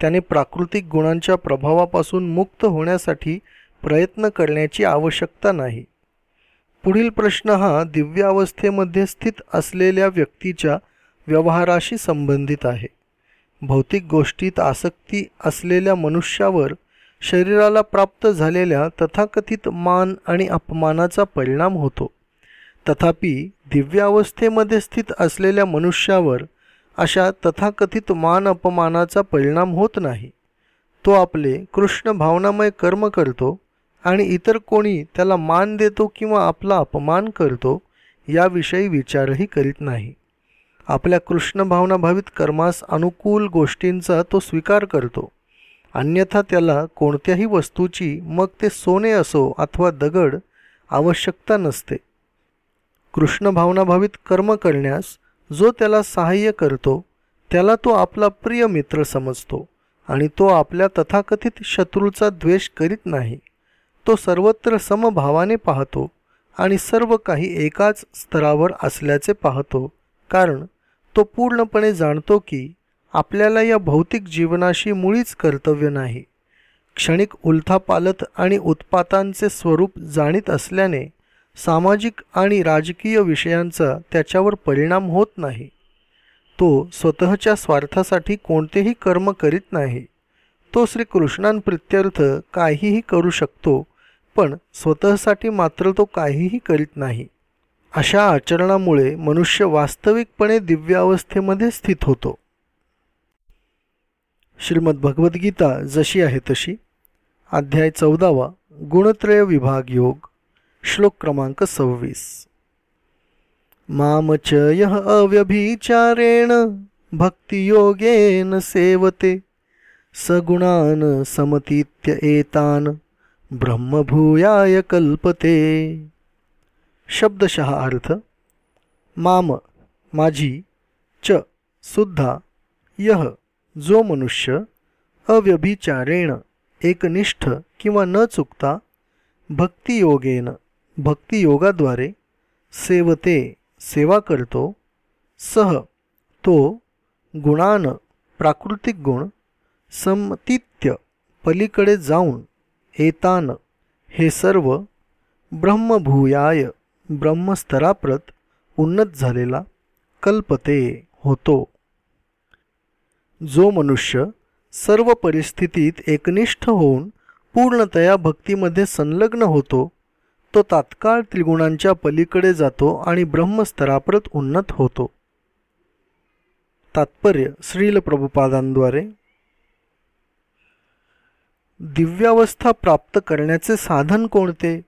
[SPEAKER 1] त्याने प्राकृतिक गुणांच्या प्रभावापासून मुक्त होण्यासाठी प्रयत्न करण्याची आवश्यकता नाही. पुढील प्रश्न हा दिव्यावस्थेमध्ये स्थित असलेल्या व्यक्तीच्या व्यवहाराशी संबंधित आहे. भौतिक गोष्टीत आसक्ती असलेल्या मनुष्यावर शरीराला प्राप्त झालेल्या तथाकथित मान आणि अपमानाचा परिणाम होतो. तथापि दिव्यावस्थेमध्ये स्थित असलेल्या मनुष्यावर अशा तथाकथित मान अपमानाचा परिणाम होत नाही. तो आपले कृष्ण भावनामय कर्म करतो आणि इतर कोणी त्याला मान देतो किंवा आपला अपमान करतो याविषयी विचारही करीत नाही. आपल्या कृष्ण भावनाभावित कर्मास अनुकूल गोष्टींचा तो स्वीकार करतो. अन्यथा त्याला कोणत्याही वस्तूची मग ते सोने असो अथवा दगड आवश्यकता नसते. कृष्ण भावनाभावित कर्म करण्यास जो त्याला सहाय्य करतो त्याला तो आपला प्रिय मित्र समजतो आणि तो आपल्या तथाकथित शत्रूचा द्वेष करीत नाही. तो सर्वत्र समभावाने पाहतो आणि सर्व काही एकाच स्तरावर असल्याचे पाहतो. कारण तो पूर्णपणे जाणतो की आपल्याला या भौतिक जीवनाशी मुळीच कर्तव्य नाही. क्षणिक उलथापालत आणि उत्पातांचे स्वरूप जाणीत असल्याने सामाजिक आणि राजकीय विषयांचा त्याच्यावर परिणाम होत नाही. तो स्वतःच्या स्वार्थासाठी कोणतेही कर्म करीत नाही. तो श्रीकृष्णांप्रित्यर्थ काहीही करू शकतो पण स्वतःसाठी मात्र तो काहीही करीत नाही. अशा आचरणामुळे मनुष्य वास्तविकपणे दिव्यावस्थेमध्ये स्थित होतो. श्रीमद भगवद्गीता जशी आहे तशी. अध्याय चौदावा गुणत्रय विभाग योग. श्लोक क्रमांक सव्वीस. मामच यह अव्यभिचारेण भक्तियोगेन सेवते सगुणान समतीत्य एतान ब्रह्मभूयाय कल्पते. शब्दशः अर्थ माम माझी च सुद्धा यह जो मनुष्य अव्यभिचारेण एकनिष्ठ किंवा न चुकता भक्तियोगेन भक्तियोगाद्वारे सेवते सेवा करतो सह तो गुणान प्राकृतिक गुण समतित्य पलीकडे जाऊन येतान हे सर्व ब्रह्मभूयाय ब्रह्मस्तराप्रत उन्नत झालेला कल्पते होतो. जो मनुष्य सर्व परिस्थितीत एकनिष्ठ होऊन पूर्णतया भक्तीमध्ये संलग्न होतो तो तात्काळ त्रिगुणांच्या पलीकडे जातो आणि ब्रह्मस्तराप्रत उन्नत होतो. तात्पर्य श्रील प्रभुपादांद्वारे. दिव्यावस्था प्राप्त करण्याचे साधन कोणते?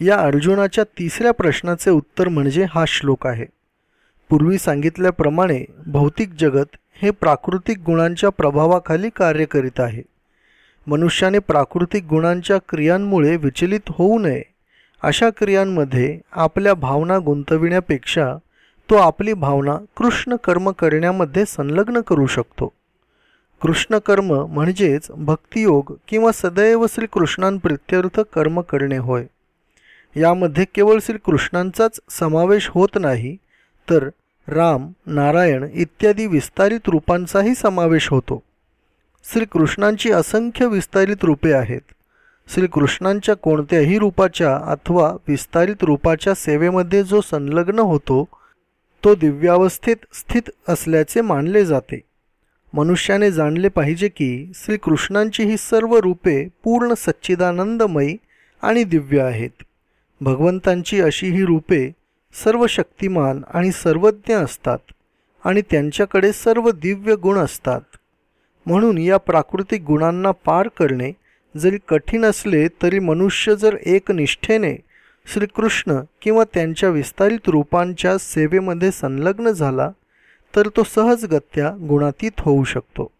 [SPEAKER 1] या अर्जुनाच्या तिसऱ्या प्रश्नाचे उत्तर म्हणजे हा श्लोक आहे. पूर्वी सांगितल्याप्रमाणे भौतिक जगत हे प्राकृतिक गुणांच्या प्रभावाखाली कार्य करीत आहे. मनुष्याने प्राकृतिक गुणांच्या क्रियांमुळे विचलित होऊ नये. अशा क्रियांमध्ये आपल्या भावना गुंतविण्यापेक्षा तो आपली भावना कृष्ण कर्म करण्यामध्ये संलग्न करू शकतो. कृष्ण कर्म म्हणजेच भक्तियोग किंवा सदैव श्रीकृष्णांप्रित्यर्थ कर्म करणे होय. यामध्ये केवळ श्रीकृष्णांचाच समावेश होत नाही तर राम नारायण इत्यादी विस्तारित रूपांचाही समावेश होतो. श्रीकृष्णांची असंख्य विस्तारित रूपे आहेत. श्रीकृष्णांच्या कोणत्याही रूपाच्या अथवा विस्तारित रूपाच्या सेवेमध्ये जो संलग्न होतो तो दिव्यावस्थेत स्थित असल्याचे मानले जाते. मनुष्याने जाणले पाहिजे की श्रीकृष्णांची ही सर्व रूपे पूर्ण सच्चिदानंदमयी आणि दिव्य आहेत. भगवंतांची अशी ही रूपे सर्व शक्तिमान आणि सर्वज्ञ असतात आणि त्यांच्याकडे सर्व दिव्य गुण असतात. म्हणून या प्राकृतिक गुणांना पार करणे जरी कठीण असले तरी मनुष्य जर एक निष्ठेने श्रीकृष्ण किंवा त्यांच्या विस्तारित रूपांच्या सेवेमध्ये संलग्न झाला तर तो सहजगत्या गुणातीत होऊ शकतो.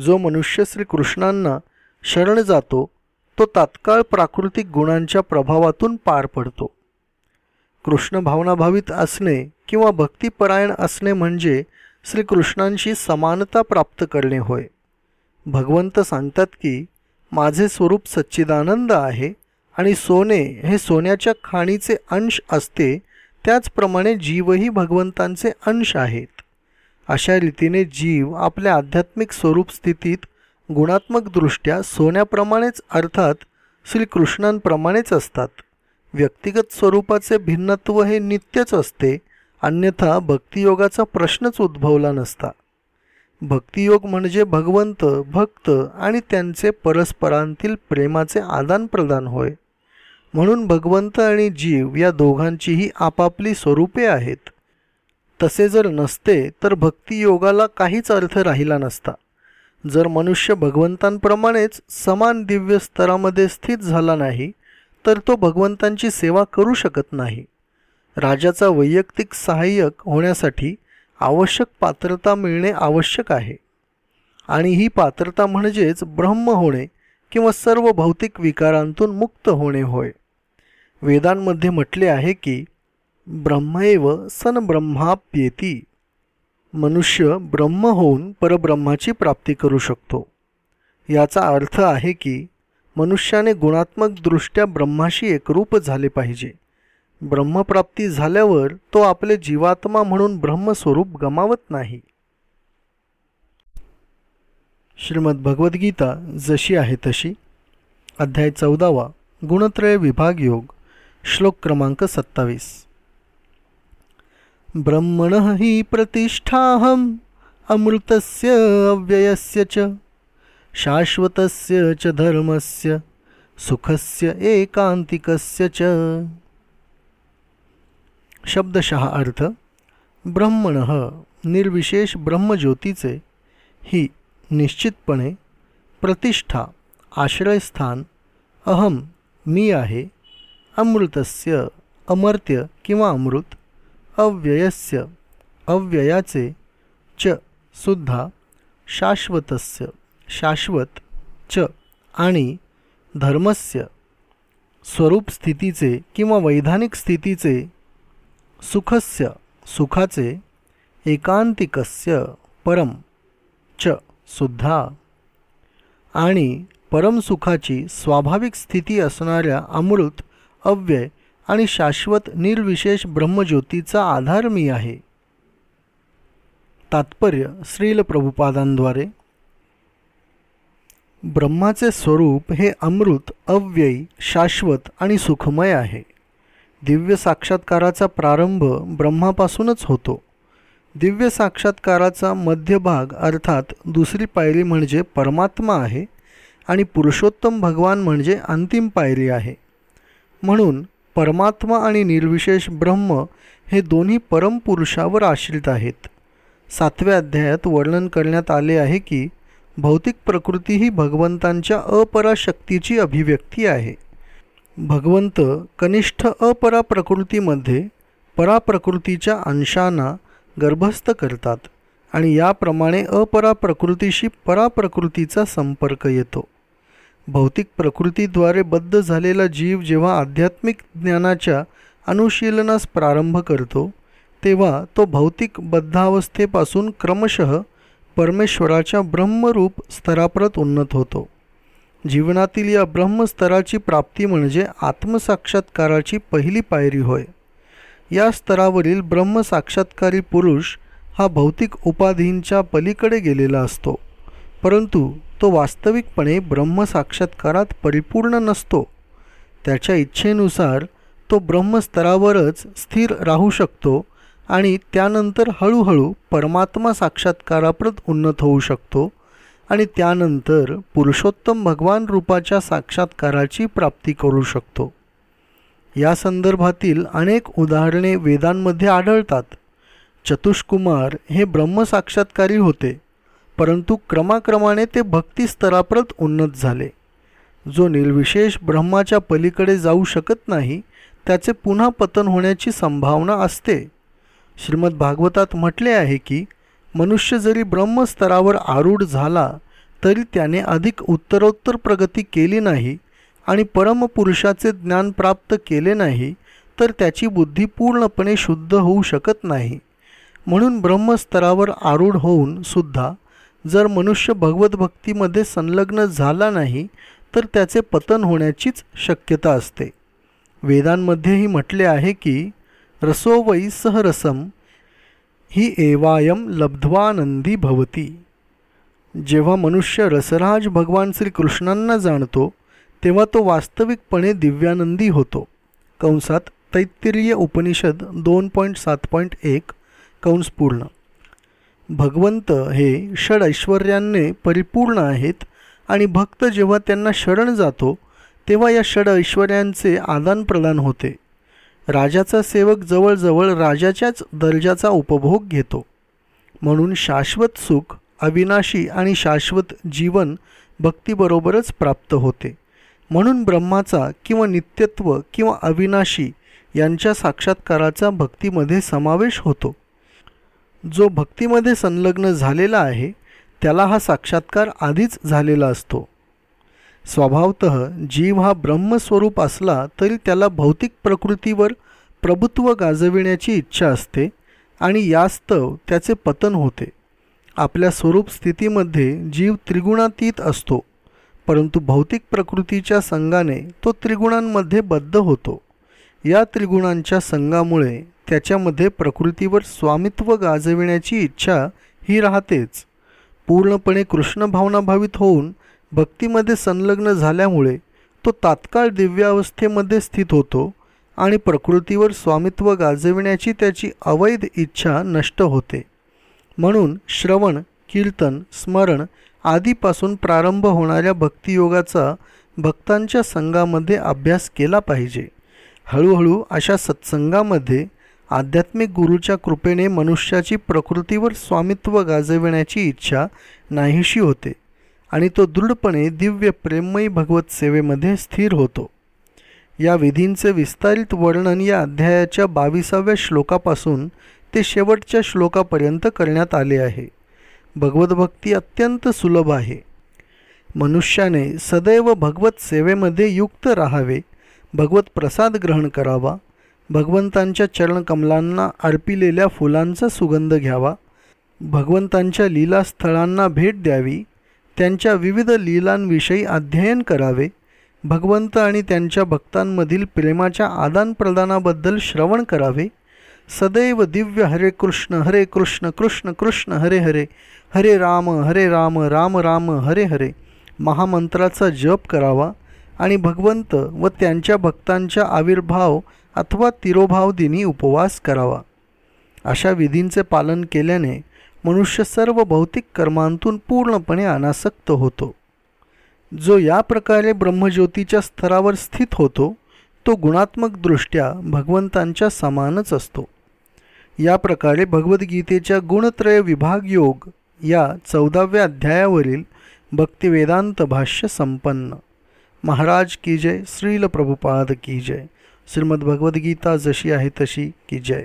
[SPEAKER 1] जो मनुष्य श्रीकृष्णांना शरण जातो तो तात्काळ प्राकृतिक गुणांच्या प्रभावातून पार पडतो. कृष्ण भावनाभावित असणे किंवा भक्तिपरायण असणे म्हणजे श्रीकृष्णांशी समानता प्राप्त करणे होय. भगवंत सांगतात की माझे स्वरूप सच्चिदानंद आहे आणि सोने हे सोन्याच्या खाणीचे अंश असते त्याचप्रमाणे जीवही भगवंतांचे अंश आहेत. अशा रीतीने जीव आपल्या आध्यात्मिक स्वरूप स्थितीत गुणात्मकदृष्ट्या सोन्याप्रमाणेच अर्थात श्रीकृष्णांप्रमाणेच असतात. व्यक्तिगत स्वरूपाचे भिन्नत्व हे नित्यच असते अन्यथा भक्तियोगाचा प्रश्नच उद्भवला नसता. भक्तियोग म्हणजे भगवंत भक्त आणि त्यांचे परस्परांतील प्रेमाचे आदानप्रदान होय. म्हणून भगवंत आणि जीव या दोघांचीही आपापली स्वरूपे आहेत. तसे जर नसते तर भक्तियोगाला काहीच अर्थ राहिला नसता. जर मनुष्य भगवंतांप्रमाणेच समान दिव्य स्तरामध्ये स्थित झाला नाही तर तो भगवंतांची सेवा करू शकत नाही. राजाचा वैयक्तिक सहाय्यक होण्यासाठी आवश्यक पात्रता मिळणे आवश्यक आहे. आणि ही पात्रता म्हणजेच ब्रह्म होणे किंवा सर्व भौतिक विकारांतून मुक्त होणे होय. वेदांमध्ये म्हटले आहे की ब्रह्मैव सनब्रह्माप्येती. मनुष्य ब्रह्म होऊन परब्रह्माची प्राप्ती करू शकतो. याचा अर्थ आहे की मनुष्याने गुणात्मकदृष्ट्या ब्रह्माशी एकरूप झाले पाहिजे. ब्रह्मप्राप्ती झाल्यावर तो आपले जीवात्मा म्हणून ब्रह्मस्वरूप गमावत नाही. श्रीमद भगवद्गीता जशी आहे तशी. अध्याय चौदावा गुणत्रय विभाग योग श्लोक क्रमांक सत्तावीस. ब्रह्मण ही प्रतिष्ठाहम अमृतस्य अव्ययस्य च शाश्वतस्य च धर्मस्य सुखस्य एकांतिकस्य च। शब्दशः अर्थ ब्रह्मण निर्विशेष ब्रह्मज्योतीचे ही निश्चितपणे प्रतिष्ठा आश्रयस्थान अहम मी आहे अमृतस्य अमर्त्य किंवा अमृत अव्ययस्य अव्ययाचे च सुद्धा शाश्वतस्य शाश्वत च आणि धर्मस्य स्वरूप स्थितीचे किंवा वैधानिक स्थितीचे सुखस्य सुखाचे एकांतिकस्य परम च सुद्धा. आणि परमसुखाची स्वाभाविक स्थिती असणाऱ्या अमृत अव्यय आणि शाश्वत निर्विशेष ब्रह्मज्योतीचा आधार मी आहे. तात्पर्य श्रील प्रभुपादांद्वारे. ब्रह्माचे स्वरूप हे अमृत अव्ययी शाश्वत आणि सुखमय आहे. दिव्य साक्षात्काराचा प्रारंभ ब्रह्मापासूनच होतो. दिव्य साक्षात्काराचा मध्यभाग अर्थात दुसरी पायरी म्हणजे परमात्मा आहे आणि पुरुषोत्तम भगवान म्हणजे अंतिम पायरी आहे. म्हणून परमात्मा आणि निर्विशेष ब्रह्म हे दोन्ही परमपुरुषावर आश्रित आहेत. सातव्या अध्यायात वर्णन करण्यात आले आहे की भौतिक प्रकृती ही भगवंतांच्या अपराशक्तीची अभिव्यक्ती आहे. भगवंत कनिष्ठ अपरा प्रकृतीमध्ये पराप्रकृतीच्या अंशांना गर्भस्थ करतात आणि याप्रमाणे अपरा प्रकृतीशी पराप्रकृतीचा संपर्क येतो. भौतिक प्रकृतीद्वारे बद्ध झालेला जीव जेव्हा आध्यात्मिक ज्ञानाच्या अनुशीलनास प्रारंभ करतो तेव्हा तो भौतिक बद्धावस्थेपासून क्रमशः परमेश्वराच्या ब्रह्मरूप स्तराप्रत उन्नत होतो. जीवनातील या ब्रह्मस्तराची प्राप्ती म्हणजे आत्मसाक्षात्काराची पहिली पायरी होय. या स्तरावरील ब्रह्मसाक्षात्कारी पुरुष हा भौतिक उपाधींच्या पलीकडे गेलेला असतो परंतु तो वास्तविकपणे ब्रह्मसाक्षात्कारात परिपूर्ण नसतो. त्याच्या इच्छेनुसार तो ब्रह्मस्तरावरच स्थिर राहू शकतो आणि त्यानंतर हळूहळू परमात्मा साक्षात्काराप्रत उन्नत होऊ शकतो आणि त्यानंतर पुरुषोत्तम भगवान रूपाच्या साक्षात्काराची प्राप्ती करू शकतो. या संदर्भातील अनेक उदाहरणे वेदांमध्ये आढळतात. चतुष्कुमार हे ब्रह्मसाक्षात्कारी होते परंतु क्रमाक्रमाने ते भक्तिस्तराप्रत उन्नत झाले. जो निर्विशेष ब्रह्माच्या पलीकडे जाऊ शकत नाही त्याचे पुन्हा पतन होण्याची संभावना असते. श्रीमद भागवतात म्हटले आहे की मनुष्य जरी ब्रह्मस्तरावर आरूढ झाला तरी त्याने अधिक उत्तरोत्तर प्रगती केली नाही आणि परमपुरुषाचे ज्ञान प्राप्त केले नाही तर त्याची बुद्धी पूर्णपणे शुद्ध होऊ शकत नाही. म्हणून ब्रह्मस्तरावर आरूढ होऊन सुद्धा जर मनुष्य भगवतभक्तीमध्ये संलग्न झाला नाही तर त्याचे पतन होण्याचीच शक्यता असते. वेदांमध्येही म्हटले आहे की रसोवयी सह सहरसम ही एवायम लब्ध्वानंदी भवती. जेव्हा मनुष्य रसराज भगवान श्रीकृष्णांना जाणतो तेव्हा तो वास्तविकपणे दिव्यानंदी होतो. कंसात तैत्तिरीय उपनिषद दोन पॉईंट सात पॉईंट एक कंस पूर्ण. भगवंत हे षड ऐश्वर्याने परिपूर्ण आहेत आणि भक्त जेव्हा त्यांना शरण जातो तेव्हा या षड ऐश्वर्यांचे आदानप्रदान होते. राजाचा सेवक जवळजवळ राजाच्याच दर्जाचा उपभोग घेतो. म्हणून शाश्वत सुख अविनाशी आणि शाश्वत जीवन भक्तीबरोबरच प्राप्त होते. म्हणून ब्रह्माचा किंवा नित्यत्व किंवा अविनाशी यांच्या साक्षात्काराचा भक्तीमध्ये समावेश होतो. जो भक्तीमध्ये संलग्न झालेला आहे त्याला हा साक्षात्कार आधीच झालेला असतो. स्वभावत जीव हा ब्रह्मस्वरूप असला तरी त्याला भौतिक प्रकृतीवर प्रभुत्व गाजविण्याची इच्छा असते आणि यास्तव त्याचे पतन होते. आपल्या स्वरूप स्थितीमध्ये जीव त्रिगुणातीत असतो परंतु भौतिक प्रकृतीच्या संघाने तो त्रिगुणांमध्ये बद्ध होतो. या त्रिगुणांच्या संघामुळे त्याच्यामध्ये प्रकृतीवर स्वामित्व गाजविण्याची इच्छा ही राहतेच. पूर्णपणे कृष्ण भावनाभावित होऊन भक्तीमध्ये संलग्न झाल्यामुळे तो तात्काळ दिव्यावस्थेमध्ये स्थित होतो आणि प्रकृतीवर स्वामित्व गाजविण्याची त्याची अवैध इच्छा नष्ट होते. म्हणून श्रवण कीर्तन स्मरण आदीपासून प्रारंभ होणाऱ्या भक्तियोगाचा भक्तांच्या संघामध्ये अभ्यास केला पाहिजे. हळूहळू अशा सत्संगामध्ये आध्यात्मिक गुरुच्या कृपेने मनुष्याची प्रकृतीवर स्वामित्व गाजविण्याची इच्छा नाहीशी होते. आणि तो दृढपणे दिव्य प्रेममयी भगवत सेवेमध्ये स्थिर होतो. या विधींचे विस्तारित वर्णन या अध्यायाच्या बावीसाव्या श्लोकापासून ते शेवटच्या श्लोकापर्यंत करण्यात आले आहे. भगवतभक्ती अत्यंत सुलभ आहे. मनुष्याने सदैव भगवत सेवेमध्ये युक्त राहावे भगवत प्रसाद ग्रहण करावा भगवंतांच्या चरणकमलांना अर्पिलेल्या फुलांचा सुगंध घ्यावा भगवंतांच्या लीलास्थळांना भेट द्यावी त्यांच्या विविध लीलांविषयी अध्ययन करावे. भगवंत आणि त्यांच्या भक्तांमधील प्रेमाच्या आदानप्रदानाबद्दल श्रवण करावे. सदैव दिव्य हरे कृष्ण हरे कृष्ण कृष्ण कृष्ण हरे हरे हरे राम हरे राम राम राम हरे हरे महामंत्राचा जप करावा आणि भगवंत व त्यांच्या भक्तांच्या आविर्भाव अथवा तिरोभाव दिनी उपवास करावा. अशा विधींचे पालन केल्याने मनुष्य सर्व भौतिक कर्मांतून पूर्णपणे अनासक्त होतो. जो या प्रकारे ब्रह्मज्योतीच्या स्तरावर स्थित होतो तो गुणात्मकदृष्ट्या भगवंतांच्या समानच असतो. या प्रकारे भगवद्गीतेच्या गुणत्रय विभाग योग या चौदाव्या अध्यायावरील भक्तिवेदांत भाष्य संपन्न. महाराज की जय श्रील प्रभुपाद की जय. श्रीमद्भगवद्गीता जशी आहे तशी की जय.